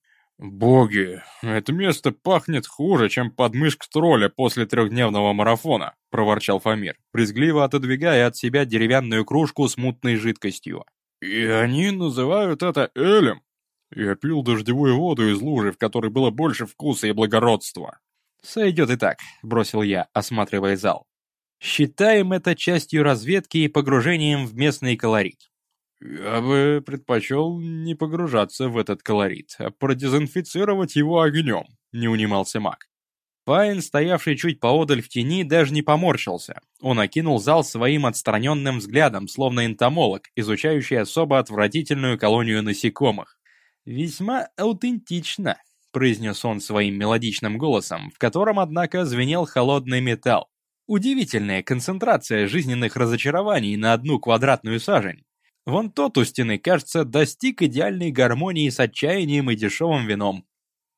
Speaker 3: «Боги, это место пахнет хуже, чем подмышка тролля после трехдневного марафона», — проворчал Фомир, брезгливо отодвигая от себя деревянную кружку с мутной жидкостью. «И они называют это элем. Я пил дождевую воду из лужи, в которой было больше вкуса и благородства».
Speaker 2: «Сойдет и так», — бросил я, осматривая зал. Считаем это частью разведки и погружением в местный колорит.
Speaker 3: Я бы предпочел не погружаться в этот колорит, а продезинфицировать его огнем, не унимался маг.
Speaker 2: Пайн, стоявший чуть поодаль в тени, даже не поморщился. Он окинул зал своим отстраненным взглядом, словно энтомолог, изучающий особо отвратительную колонию насекомых. «Весьма аутентично», — произнес он своим мелодичным голосом, в котором, однако, звенел холодный металл. Удивительная концентрация жизненных разочарований на одну квадратную сажень. Вон тот у стены, кажется, достиг идеальной гармонии с отчаянием и дешевым вином.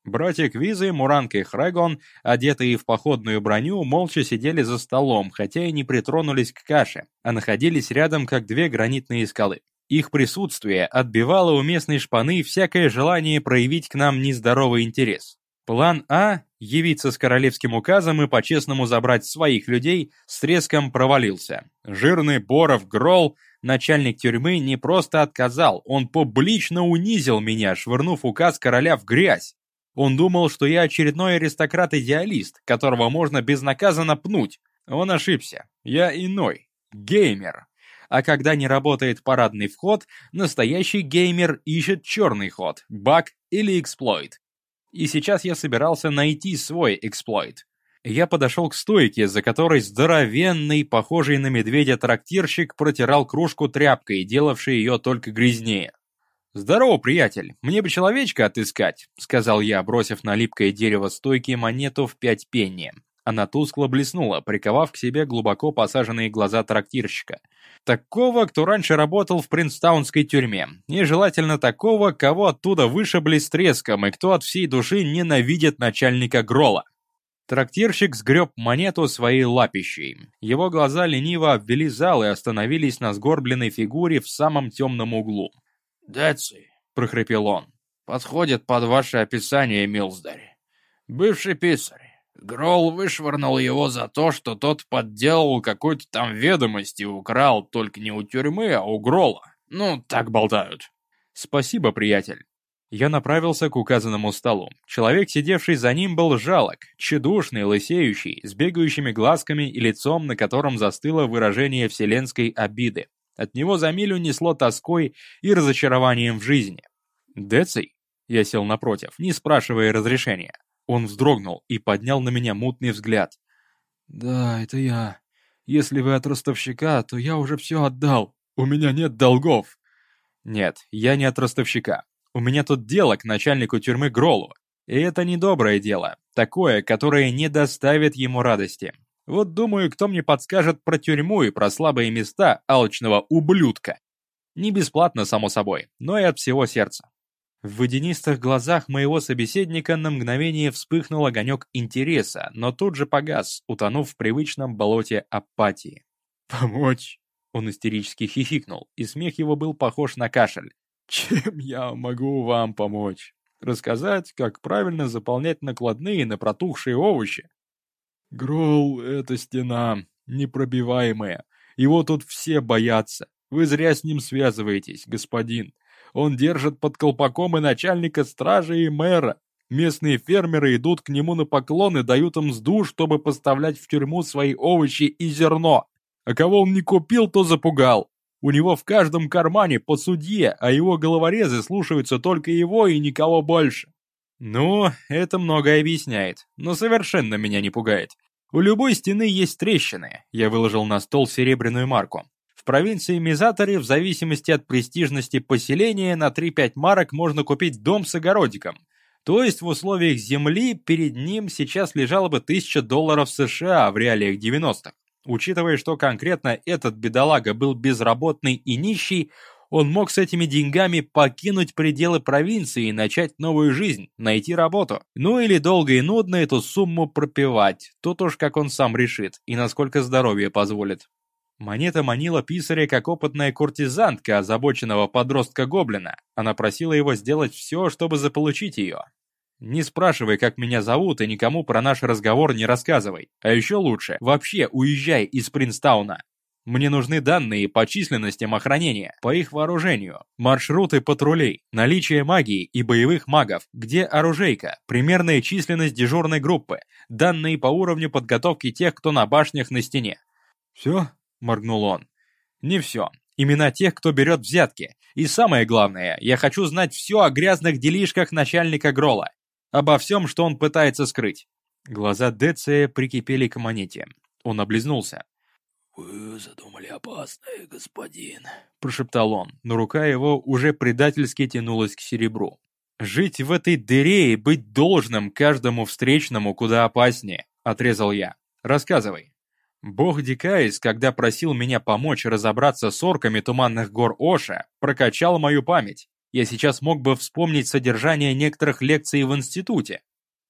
Speaker 2: Братья Квизы, Муранка и Хрэгон, одетые в походную броню, молча сидели за столом, хотя и не притронулись к каше, а находились рядом, как две гранитные скалы. Их присутствие отбивало у местной шпаны всякое желание проявить к нам нездоровый интерес. План А – явиться с королевским указом и по-честному забрать своих людей – с треском провалился. Жирный Боров Гролл, начальник тюрьмы, не просто отказал, он публично унизил меня, швырнув указ короля в грязь. Он думал, что я очередной аристократ-идеалист, которого можно безнаказанно пнуть. Он ошибся. Я иной. Геймер. А когда не работает парадный вход, настоящий геймер ищет черный ход, баг или эксплойт и сейчас я собирался найти свой эксплойт. Я подошел к стойке, за которой здоровенный, похожий на медведя трактирщик протирал кружку тряпкой, делавший ее только грязнее. «Здорово, приятель, мне бы человечка отыскать», — сказал я, бросив на липкое дерево стойки монету в пять пенни. Она тускло блеснула, приковав к себе глубоко посаженные глаза трактирщика. Такого, кто раньше работал в Принстаунской тюрьме. И желательно такого, кого оттуда вышибли с треском, и кто от всей души ненавидит начальника Грола. Трактирщик сгреб монету своей лапищей. Его глаза лениво обвели зал и остановились на сгорбленной фигуре в самом темном углу.
Speaker 4: «Деци», — прохрипел он, — «подходит под ваше описание, Милздари. Бывший писарь. Гролл вышвырнул его за то, что тот подделал какую-то там ведомость и украл только не у тюрьмы, а у Гролла. Ну, так болтают.
Speaker 2: Спасибо, приятель. Я направился к указанному столу. Человек, сидевший за ним, был жалок, тщедушный, лысеющий, с бегающими глазками и лицом, на котором застыло выражение вселенской обиды. От него за милю несло тоской и разочарованием в жизни. «Деций?» Я сел напротив, не спрашивая разрешения. Он вздрогнул и поднял на меня мутный взгляд. «Да, это я. Если вы от ростовщика, то я уже все отдал. У меня нет долгов». «Нет, я не от ростовщика. У меня тут дело к начальнику тюрьмы Гролу. И это не доброе дело, такое, которое не доставит ему радости. Вот думаю, кто мне подскажет про тюрьму и про слабые места алчного ублюдка. Не бесплатно, само собой, но и от всего сердца. В водянистых глазах моего собеседника на мгновение вспыхнул огонек интереса, но тут же погас, утонув в привычном болоте апатии.
Speaker 3: «Помочь?»
Speaker 2: Он истерически хихикнул, и смех его был похож на кашель.
Speaker 3: «Чем я могу вам помочь? Рассказать, как правильно заполнять накладные на протухшие овощи?» «Гролл — это стена, непробиваемая. Его тут все боятся. Вы зря с ним связываетесь, господин. Он держит под колпаком и начальника стражи, и мэра. Местные фермеры идут к нему на поклон и дают им сду, чтобы поставлять в тюрьму свои овощи и зерно. А кого он не купил, то запугал. У него в каждом кармане по судье, а его головорезы слушаются только его и никого больше.
Speaker 2: Ну, это многое объясняет, но совершенно меня не пугает. У любой стены есть трещины. Я выложил на стол серебряную марку В провинции Мизатори в зависимости от престижности поселения на 3-5 марок можно купить дом с огородиком. То есть в условиях земли перед ним сейчас лежало бы 1000 долларов США в реалиях 90-х. Учитывая, что конкретно этот бедолага был безработный и нищий, он мог с этими деньгами покинуть пределы провинции и начать новую жизнь, найти работу. Ну или долго и нудно эту сумму пропивать, тут уж как он сам решит и насколько здоровье позволит. Монета манила писаря как опытная куртизантка озабоченного подростка-гоблина. Она просила его сделать все, чтобы заполучить ее. Не спрашивай, как меня зовут, и никому про наш разговор не рассказывай. А еще лучше, вообще уезжай из Принстауна. Мне нужны данные по численностям охранения, по их вооружению, маршруты патрулей, наличие магии и боевых магов, где оружейка, примерная численность дежурной группы, данные по уровню подготовки тех, кто на башнях на стене. «Все?» — моргнул он. «Не все. Имена тех, кто берет взятки. И самое главное, я хочу знать все о грязных делишках начальника Грола. Обо всем, что он пытается скрыть». Глаза Деция прикипели к монете. Он облизнулся.
Speaker 5: «Вы задумали опасное, господин», —
Speaker 2: прошептал он, но рука его уже предательски тянулась к серебру. «Жить в этой дыре и быть должным каждому встречному куда опаснее», — отрезал я. «Рассказывай». Бог Дикаис, когда просил меня помочь разобраться с орками туманных гор Оша, прокачал мою память. Я сейчас мог бы вспомнить содержание некоторых лекций в институте.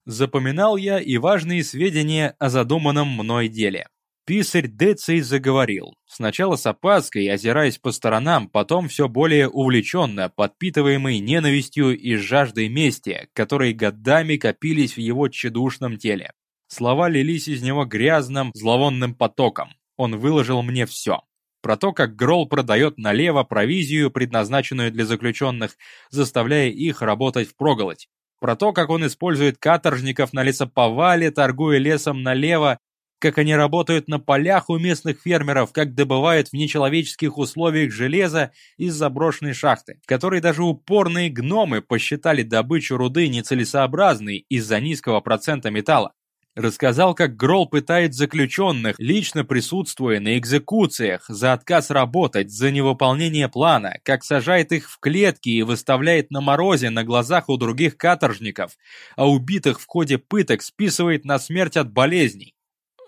Speaker 2: Запоминал я и важные сведения о задуманном мной деле. Писарь Деций заговорил, сначала с опаской, озираясь по сторонам, потом все более увлеченно, подпитываемый ненавистью и жаждой мести, которые годами копились в его тщедушном теле. Слова лились из него грязным, зловонным потоком. Он выложил мне все. Про то, как Гролл продает налево провизию, предназначенную для заключенных, заставляя их работать впроголодь. Про то, как он использует каторжников на лесоповале, торгуя лесом налево, как они работают на полях у местных фермеров, как добывают в нечеловеческих условиях железо из заброшенной шахты, в которой даже упорные гномы посчитали добычу руды нецелесообразной из-за низкого процента металла. Рассказал, как Грол пытает заключенных, лично присутствуя на экзекуциях, за отказ работать, за невыполнение плана, как сажает их в клетки и выставляет на морозе на глазах у других каторжников, а убитых в ходе пыток списывает на смерть от болезней.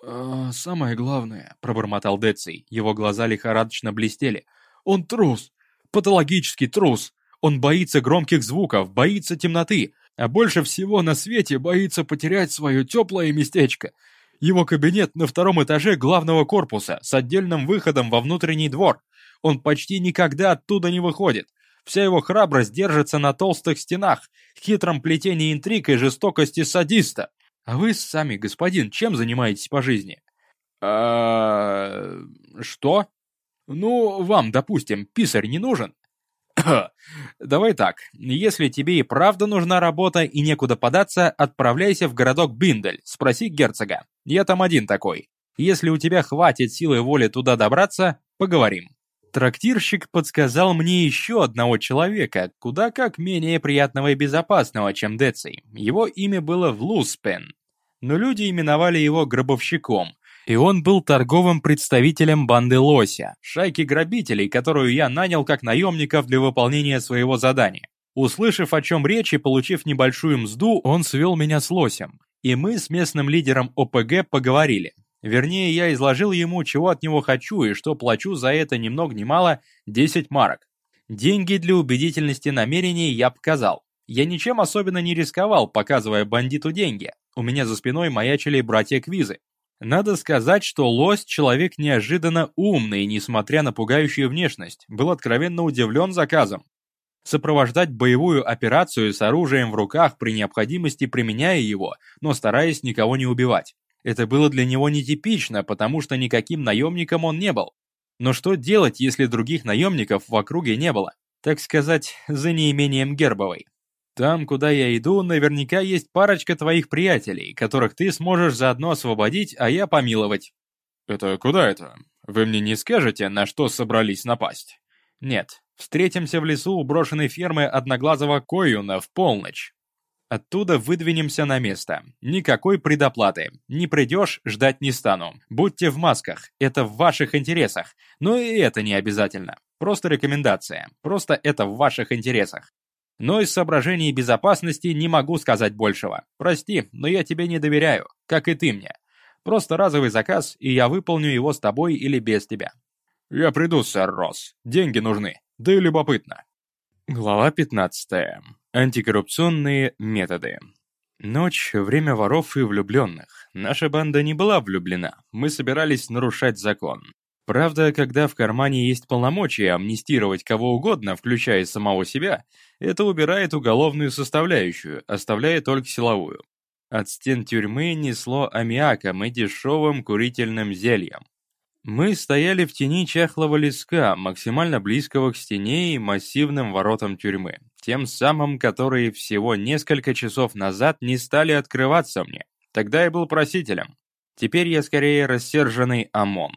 Speaker 5: «А, «Самое главное», — пробормотал Деций, его глаза лихорадочно блестели. «Он трус! Патологический трус! Он боится громких звуков, боится темноты, а больше всего на свете боится потерять свое теплое местечко. Его кабинет на втором этаже главного корпуса с отдельным выходом во внутренний двор. Он почти никогда оттуда не выходит. Вся его храбрость держится на толстых стенах, хитром плетении интриг и жестокости садиста. А вы сами, господин, чем занимаетесь по жизни?
Speaker 2: А что?
Speaker 5: Ну, вам, допустим, писарь не нужен?
Speaker 2: Давай так, если тебе и правда нужна работа и некуда податься, отправляйся в городок Биндель, спроси герцога. Я там один такой. Если у тебя хватит силы воли туда добраться, поговорим. Трактирщик подсказал мне еще одного человека, куда как менее приятного и безопасного, чем Деций. Его имя было Влуспен, но люди именовали его гробовщиком, и он был торговым представителем банды Лося, шайки грабителей, которую я нанял как наемников для выполнения своего задания. Услышав, о чем речь и получив небольшую мзду, он свел меня с Лосем, и мы с местным лидером ОПГ поговорили. Вернее, я изложил ему, чего от него хочу и что плачу за это ни много ни мало 10 марок. Деньги для убедительности намерений я показал. Я ничем особенно не рисковал, показывая бандиту деньги. У меня за спиной маячили братья Квизы. Надо сказать, что Лось человек неожиданно умный, несмотря на пугающую внешность, был откровенно удивлен заказом. Сопровождать боевую операцию с оружием в руках при необходимости применяя его, но стараясь никого не убивать. Это было для него нетипично, потому что никаким наемником он не был. Но что делать, если других наемников в округе не было? Так сказать, за неимением Гербовой. Там, куда я иду, наверняка есть парочка твоих приятелей, которых ты сможешь заодно освободить, а я помиловать».
Speaker 3: «Это куда это? Вы мне не скажете, на что собрались напасть?»
Speaker 2: «Нет. Встретимся в лесу у брошенной фермы одноглазого Коюна в полночь». Оттуда выдвинемся на место. Никакой предоплаты. Не придешь, ждать не стану. Будьте в масках. Это в ваших интересах. Но и это не обязательно. Просто рекомендация. Просто это в ваших интересах. Но из соображений безопасности не могу сказать большего. Прости, но я тебе не доверяю, как и ты мне. Просто разовый заказ, и я выполню его с тобой или без тебя.
Speaker 3: Я приду, сэр Росс. Деньги нужны. Да и любопытно.
Speaker 2: Глава 15. Антикоррупционные методы. Ночь – время воров и влюбленных. Наша банда не была влюблена, мы собирались нарушать закон. Правда, когда в кармане есть полномочия амнистировать кого угодно, включая самого себя, это убирает уголовную составляющую, оставляя только силовую. От стен тюрьмы несло аммиаком и дешевым курительным зельем. Мы стояли в тени чахлого леска, максимально близкого к стене и массивным воротам тюрьмы, тем самым, которые всего несколько часов назад не стали открываться мне. Тогда я был просителем. Теперь я скорее рассерженный ОМОН.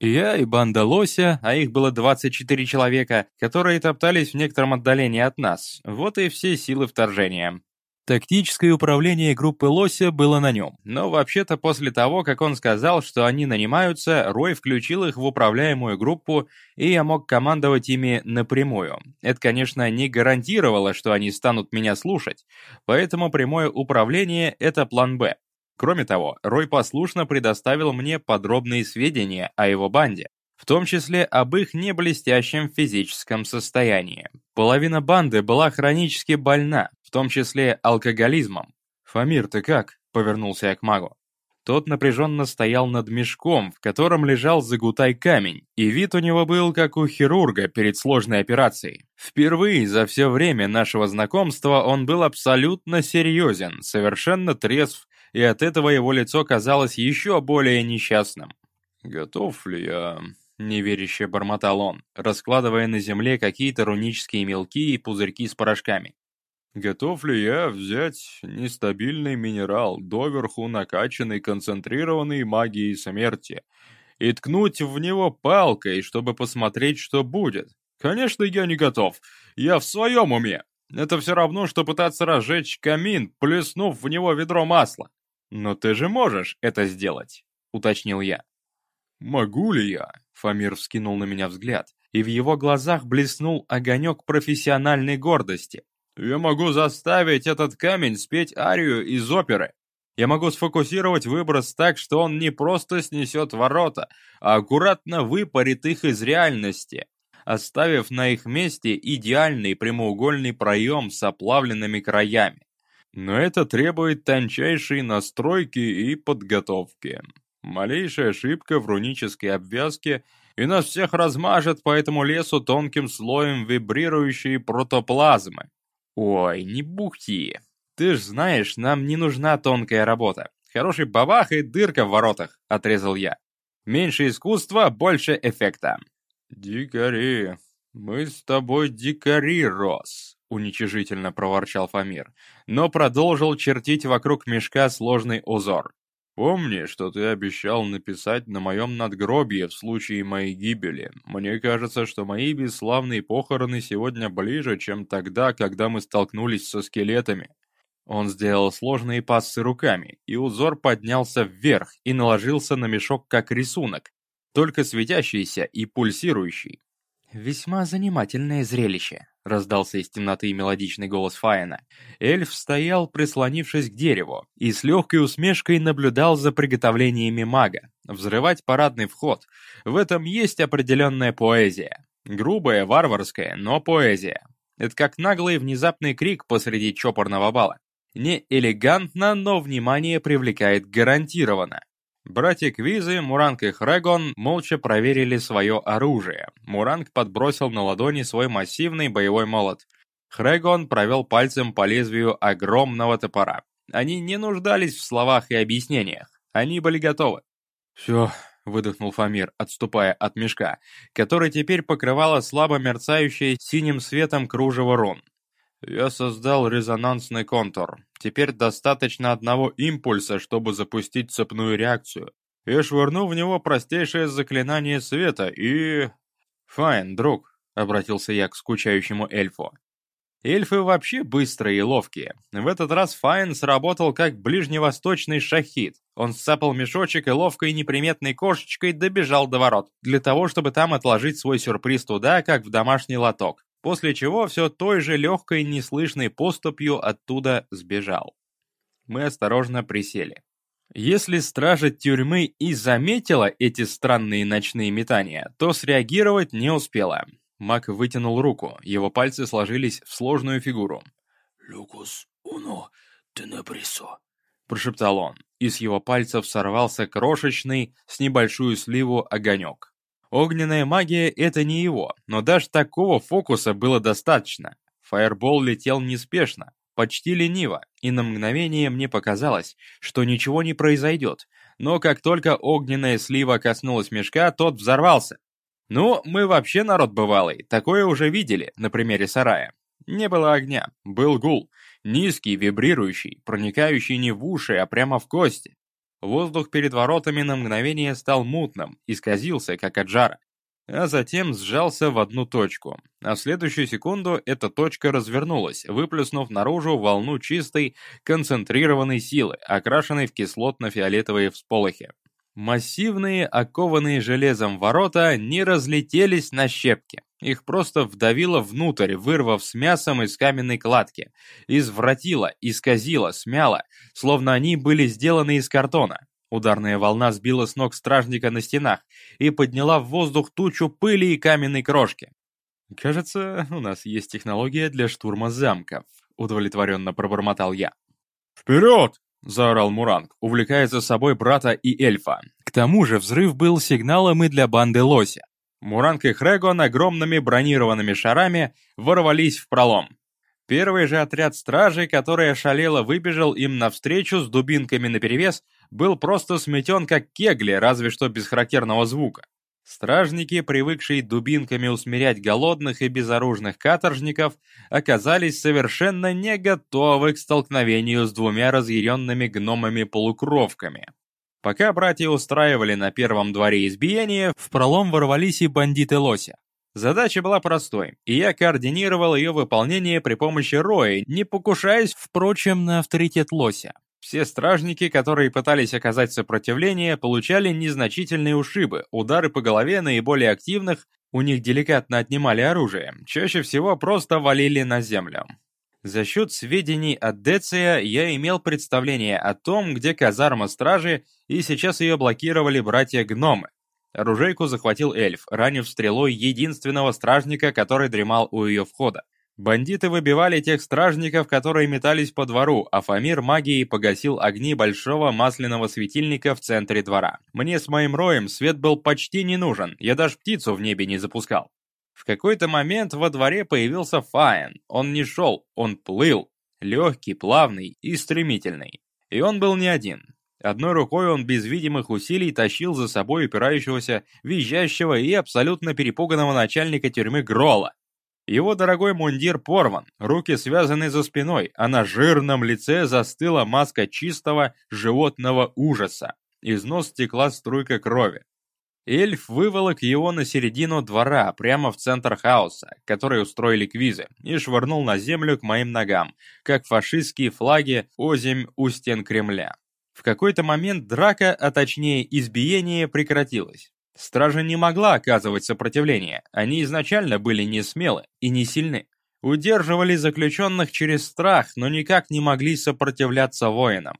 Speaker 2: Я и банда Лося, а их было 24 человека, которые топтались в некотором отдалении от нас. Вот и все силы вторжения. Тактическое управление группы Лося было на нем, но вообще-то после того, как он сказал, что они нанимаются, Рой включил их в управляемую группу, и я мог командовать ими напрямую. Это, конечно, не гарантировало, что они станут меня слушать, поэтому прямое управление — это план «Б». Кроме того, Рой послушно предоставил мне подробные сведения о его банде, в том числе об их неблестящем физическом состоянии. Половина банды была хронически больна, в том числе алкоголизмом. «Фамир, ты как?» — повернулся я к магу. Тот напряженно стоял над мешком, в котором лежал загутай камень, и вид у него был как у хирурга перед сложной операцией. Впервые за все время нашего знакомства он был абсолютно серьезен, совершенно трезв и от этого его лицо казалось еще более несчастным. «Готов ли я?» — неверяще бормотал он, раскладывая на земле какие-то рунические мелки и пузырьки с порошками. «Готов ли я взять нестабильный минерал, доверху накачанный концентрированной магией смерти, и ткнуть в него палкой, чтобы посмотреть, что будет? Конечно, я не готов. Я в своем уме. Это все равно, что пытаться разжечь камин, плеснув в него ведро масла. «Но ты же можешь это сделать», — уточнил я. «Могу ли я?» — Фамир вскинул на меня взгляд, и в его глазах блеснул огонек профессиональной гордости. «Я могу заставить этот камень спеть арию из оперы. Я могу сфокусировать выброс так, что он не просто снесет ворота, а аккуратно выпарит их из реальности, оставив на их месте идеальный прямоугольный проем с оплавленными краями. Но это требует тончайшей настройки и подготовки. Малейшая ошибка в рунической обвязке и нас всех размажет по этому лесу тонким слоем вибрирующей протоплазмы. Ой, не бухти. Ты ж знаешь, нам не нужна тонкая работа. Хороший бабах и дырка в воротах, отрезал я. Меньше искусства, больше эффекта. Дикари. Мы с тобой дикари, Рос уничижительно проворчал Фамир, но продолжил чертить вокруг мешка сложный узор. «Помни, что ты обещал написать на моем надгробье в случае моей гибели. Мне кажется, что мои бесславные похороны сегодня ближе, чем тогда, когда мы столкнулись со скелетами». Он сделал сложные пассы руками, и узор поднялся вверх и наложился на мешок как рисунок, только светящийся и пульсирующий. «Весьма занимательное зрелище», — раздался из темноты мелодичный голос Фаина. Эльф стоял, прислонившись к дереву, и с легкой усмешкой наблюдал за приготовлениями мага. Взрывать парадный вход. В этом есть определенная поэзия. Грубая, варварская, но поэзия. Это как наглый внезапный крик посреди чопорного бала. Не элегантно, но внимание привлекает гарантированно. Братья Квизы, Муранг и Хрегон молча проверили свое оружие. Муранг подбросил на ладони свой массивный боевой молот. Хрегон провел пальцем по лезвию огромного топора. Они не нуждались в словах и объяснениях. Они были готовы. «Все», — выдохнул Фамир, отступая от мешка, который теперь покрывало слабо мерцающее синим светом кружево рун. Я создал резонансный контур. Теперь достаточно одного импульса, чтобы запустить цепную реакцию. Я швырну в него простейшее заклинание света и... «Файн, друг», — обратился я к скучающему эльфу.
Speaker 1: Эльфы вообще быстрые и ловкие. В этот раз Файн сработал как ближневосточный шахид. Он сцапал мешочек и ловкой неприметной кошечкой добежал до ворот, для того, чтобы там отложить свой сюрприз туда, как в домашний лоток, после чего все той же легкой неслышной поступью оттуда сбежал. Мы осторожно присели. Если стража тюрьмы и заметила эти странные ночные метания, то среагировать не успела. Мак вытянул руку, его пальцы сложились в сложную фигуру.
Speaker 6: «Люкус, уно, тенебрисо», —
Speaker 1: прошептал он, и с его пальцев сорвался крошечный, с небольшую сливу, огонек. Огненная магия — это не его, но даже такого фокуса было достаточно. Фаербол летел неспешно, почти лениво, и на мгновение мне показалось, что ничего не произойдет, но как только огненная слива коснулась мешка, тот взорвался. Ну, мы вообще народ бывалый, такое уже видели на примере сарая. Не было огня, был гул, низкий, вибрирующий, проникающий не в уши, а прямо в кости. Воздух перед воротами на мгновение стал мутным, исказился, как от жара, а затем сжался в одну точку. А в следующую секунду эта точка развернулась, выплеснув наружу волну чистой, концентрированной силы, окрашенной в кислотно-фиолетовые всполохи. Массивные, окованные железом ворота не разлетелись на щепки. Их просто вдавило внутрь, вырвав с мясом из каменной кладки. Извратило, исказило, смяло, словно они были сделаны из картона. Ударная волна сбила с ног стражника на стенах и подняла в воздух тучу пыли и каменной крошки. «Кажется, у нас есть технология для штурма замков», — удовлетворенно пробормотал я.
Speaker 3: «Вперед!»
Speaker 1: — заорал Муранг, увлекая за собой брата и эльфа. К тому же взрыв был сигналом и для банды Лося. Муранг и Хрегон огромными бронированными шарами ворвались в пролом. Первый же отряд стражей, который ошалело выбежал им навстречу с дубинками наперевес, был просто сметен как кегли, разве что без характерного звука. Стражники, привыкшие дубинками усмирять голодных и безоружных каторжников, оказались совершенно не готовы к столкновению с двумя разъяренными гномами-полукровками. Пока братья устраивали на первом дворе избиение, в пролом ворвались и бандиты Лося. Задача была простой, и я координировал ее выполнение при помощи Роя, не покушаясь, впрочем, на авторитет Лося. Все стражники, которые пытались оказать сопротивление, получали незначительные ушибы, удары по голове наиболее активных, у них деликатно отнимали оружие, чаще всего просто валили на землю. За счет сведений от Деция я имел представление о том, где казарма стражи, и сейчас ее блокировали братья-гномы. Оружейку захватил эльф, ранив стрелой единственного стражника, который дремал у ее входа. Бандиты выбивали тех стражников, которые метались по двору, а Фамир магией погасил огни большого масляного светильника в центре двора. Мне с моим роем свет был почти не нужен, я даже птицу в небе не запускал. В какой-то момент во дворе появился Фаен. Он не шел, он плыл. Легкий, плавный и стремительный. И он был не один. Одной рукой он без видимых усилий тащил за собой упирающегося, визжащего и абсолютно перепуганного начальника тюрьмы Грола. Его дорогой мундир порван, руки связаны за спиной, а на жирном лице застыла маска чистого животного ужаса. Из нос стекла струйка крови. Эльф выволок его на середину двора, прямо в центр хаоса, который устроили квизы, и швырнул на землю к моим ногам, как фашистские флаги озимь у стен Кремля. В какой-то момент драка, а точнее избиение, прекратилось. Стража не могла оказывать сопротивление, они изначально были не смелы и не сильны. Удерживали заключенных через страх, но никак не могли сопротивляться воинам.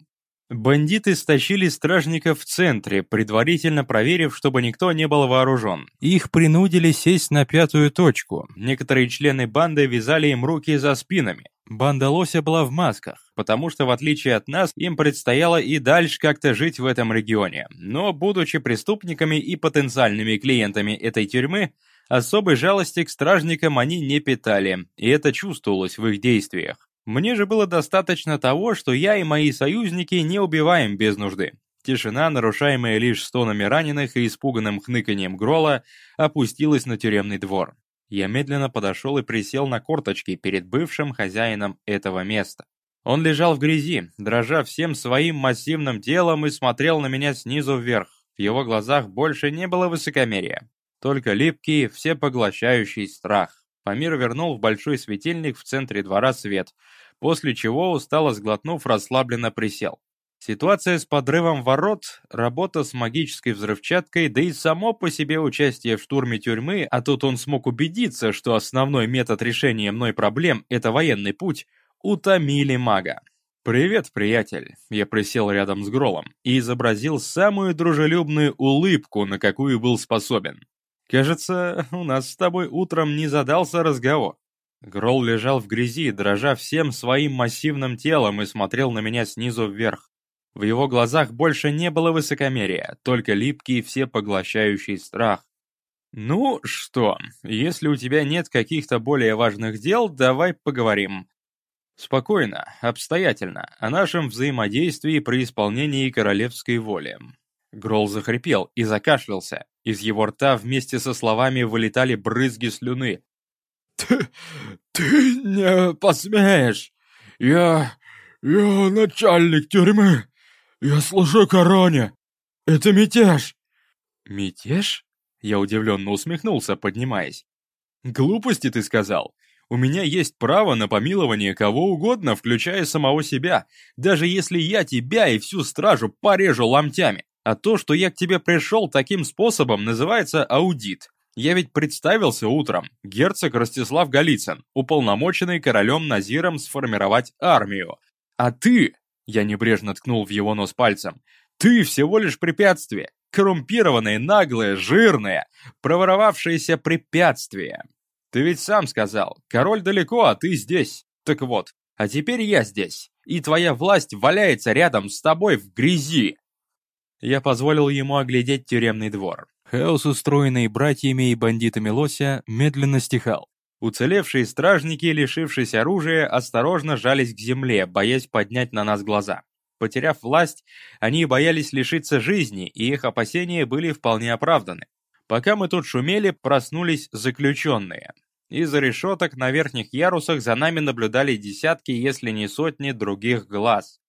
Speaker 1: Бандиты стащили стражников в центре, предварительно проверив, чтобы никто не был вооружен. Их принудили сесть на пятую точку. Некоторые члены банды вязали им руки за спинами. Банда Лося была в масках, потому что, в отличие от нас, им предстояло и дальше как-то жить в этом регионе. Но, будучи преступниками и потенциальными клиентами этой тюрьмы, особой жалости к стражникам они не питали, и это чувствовалось в их действиях. Мне же было достаточно того, что я и мои союзники не убиваем без нужды. Тишина, нарушаемая лишь стонами раненых и испуганным хныканьем Грола, опустилась на тюремный двор. Я медленно подошел и присел на корточки перед бывшим хозяином этого места. Он лежал в грязи, дрожа всем своим массивным телом и смотрел на меня снизу вверх. В его глазах больше не было высокомерия, только липкий, всепоглощающий страх.
Speaker 2: Фамир вернул в большой светильник в центре двора свет, после чего, устало сглотнув, расслабленно присел. Ситуация с подрывом ворот, работа с магической взрывчаткой, да и само по себе участие в штурме тюрьмы, а тут он смог убедиться, что основной метод решения мной проблем – это военный путь, утомили мага. «Привет, приятель!» Я присел рядом с Гролом и изобразил самую дружелюбную улыбку, на какую был способен. «Кажется, у нас с тобой утром не задался разговор». Грол лежал в грязи, дрожа всем своим массивным телом и смотрел на меня снизу вверх. В его глазах больше не было высокомерия, только липкий всепоглощающий страх. «Ну что, если у тебя нет каких-то более важных дел, давай поговорим. Спокойно, обстоятельно, о нашем взаимодействии при исполнении королевской воли». Грол захрипел и закашлялся. Из его рта вместе со словами вылетали брызги слюны.
Speaker 3: «Ты... ты не посмеешь! Я... я начальник тюрьмы! «Я служу короне! Это мятеж!»
Speaker 2: «Мятеж?» Я удивленно усмехнулся, поднимаясь. «Глупости ты сказал. У меня есть право на помилование кого угодно, включая самого себя, даже если я тебя и всю стражу порежу ломтями. А то, что я к тебе пришел таким способом, называется аудит. Я ведь представился утром, герцог Ростислав Голицын, уполномоченный королем Назиром сформировать армию. А ты я небрежно ткнул в его нос пальцем. «Ты всего лишь препятствие! Коррумпированное, наглое, жирное, проворовавшееся препятствие! Ты ведь сам сказал, король далеко, а ты здесь. Так вот, а теперь я здесь, и твоя власть валяется рядом с тобой в грязи!» Я позволил ему оглядеть тюремный двор. Хаос, устроенный братьями и бандитами Лося, медленно стихал. Уцелевшие стражники, лишившись оружия, осторожно жались к земле, боясь поднять на нас глаза. Потеряв власть, они боялись лишиться жизни, и их опасения были вполне оправданы. Пока мы тут шумели, проснулись заключенные. Из-за решеток на верхних ярусах за нами наблюдали десятки, если не сотни других глаз.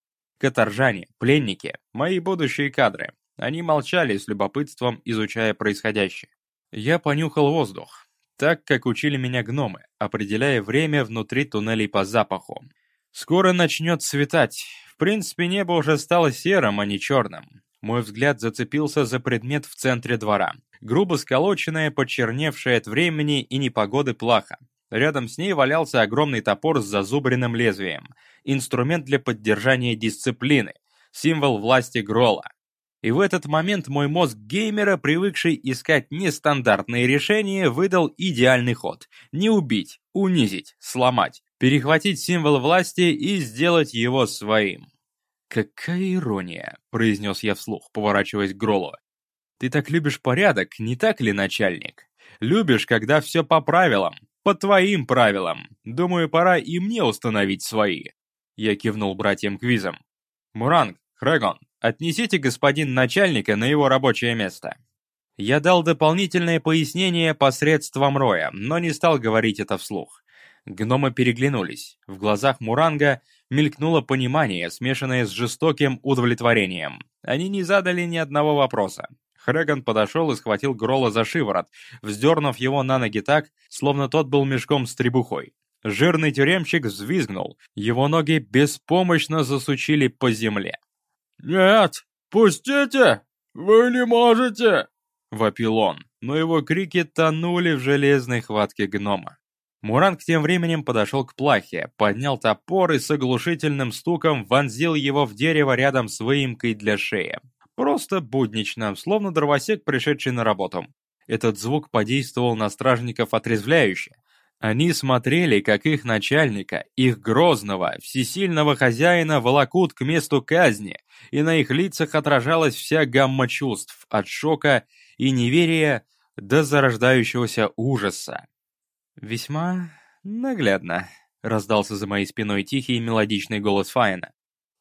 Speaker 2: Каторжане, пленники, мои будущие кадры. Они молчали с любопытством, изучая происходящее. Я понюхал воздух так, как учили меня гномы, определяя время внутри туннелей по запаху. Скоро начнет светать. В принципе, небо уже стало серым, а не черным. Мой взгляд зацепился за предмет в центре двора. Грубо сколоченная, почерневшая от времени и непогоды плаха. Рядом с ней валялся огромный топор с зазубренным лезвием. Инструмент для поддержания дисциплины. Символ власти Грола. И в этот момент мой мозг геймера, привыкший искать нестандартные решения, выдал идеальный ход. Не убить, унизить, сломать, перехватить символ власти и сделать его своим. «Какая ирония», — произнес я вслух, поворачиваясь к Гролу. «Ты так любишь порядок, не так ли, начальник? Любишь, когда все по правилам, по твоим правилам. Думаю, пора и мне установить свои». Я кивнул братьям Квизом. «Муранг, Хрэгон, Отнесите господин начальника на его рабочее место. Я дал дополнительное пояснение посредством Роя, но не стал говорить это вслух. Гномы переглянулись. В глазах Муранга мелькнуло понимание, смешанное с жестоким удовлетворением. Они не задали ни одного вопроса. Хреган подошел и схватил Грола за шиворот, вздернув его на ноги так, словно тот был мешком с требухой. Жирный тюремщик взвизгнул, его ноги беспомощно засучили по земле.
Speaker 3: «Нет! Пустите! Вы не можете!» — вопил он, но его крики тонули в железной хватке гнома.
Speaker 2: Муранг тем временем подошел к плахе, поднял топор и с оглушительным стуком вонзил его в дерево рядом с выемкой для шеи. Просто буднично, словно дровосек, пришедший на работу. Этот звук подействовал на стражников отрезвляюще. Они смотрели, как их начальника, их грозного, всесильного хозяина волокут к месту казни, и на их лицах отражалась вся гамма чувств, от шока и неверия до зарождающегося ужаса. «Весьма наглядно», — раздался за моей спиной тихий и мелодичный голос Файна.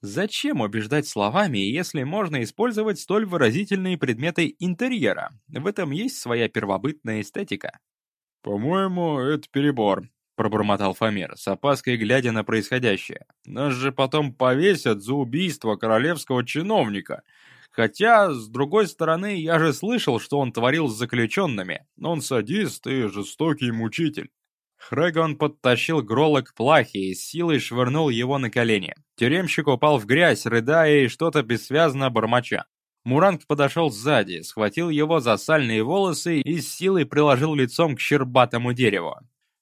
Speaker 2: «Зачем убеждать словами, если можно использовать столь выразительные предметы интерьера? В этом есть своя первобытная эстетика».
Speaker 3: «По-моему, это перебор», — пробормотал Фомер, с опаской глядя на происходящее. «Нас же потом повесят за убийство королевского чиновника. Хотя, с другой стороны, я же слышал, что он творил с заключенными. Он садист и жестокий мучитель».
Speaker 2: Хрэгон подтащил Гролла к плахе и с силой швырнул его на колени. Тюремщик упал в грязь, рыдая и что-то бессвязно бормоча. Муранг подошел сзади, схватил его за сальные волосы и с силой приложил лицом к щербатому дереву.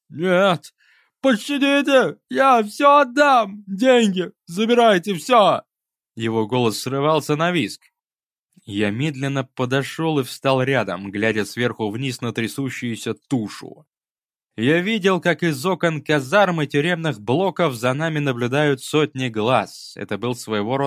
Speaker 3: «Нет! Пощадите! Я все отдам! Деньги! Забирайте все!»
Speaker 2: Его голос срывался на виск. Я медленно подошел и встал рядом, глядя сверху вниз на трясущуюся тушу. Я видел, как из окон казармы тюремных блоков за нами наблюдают сотни глаз. Это был своего рода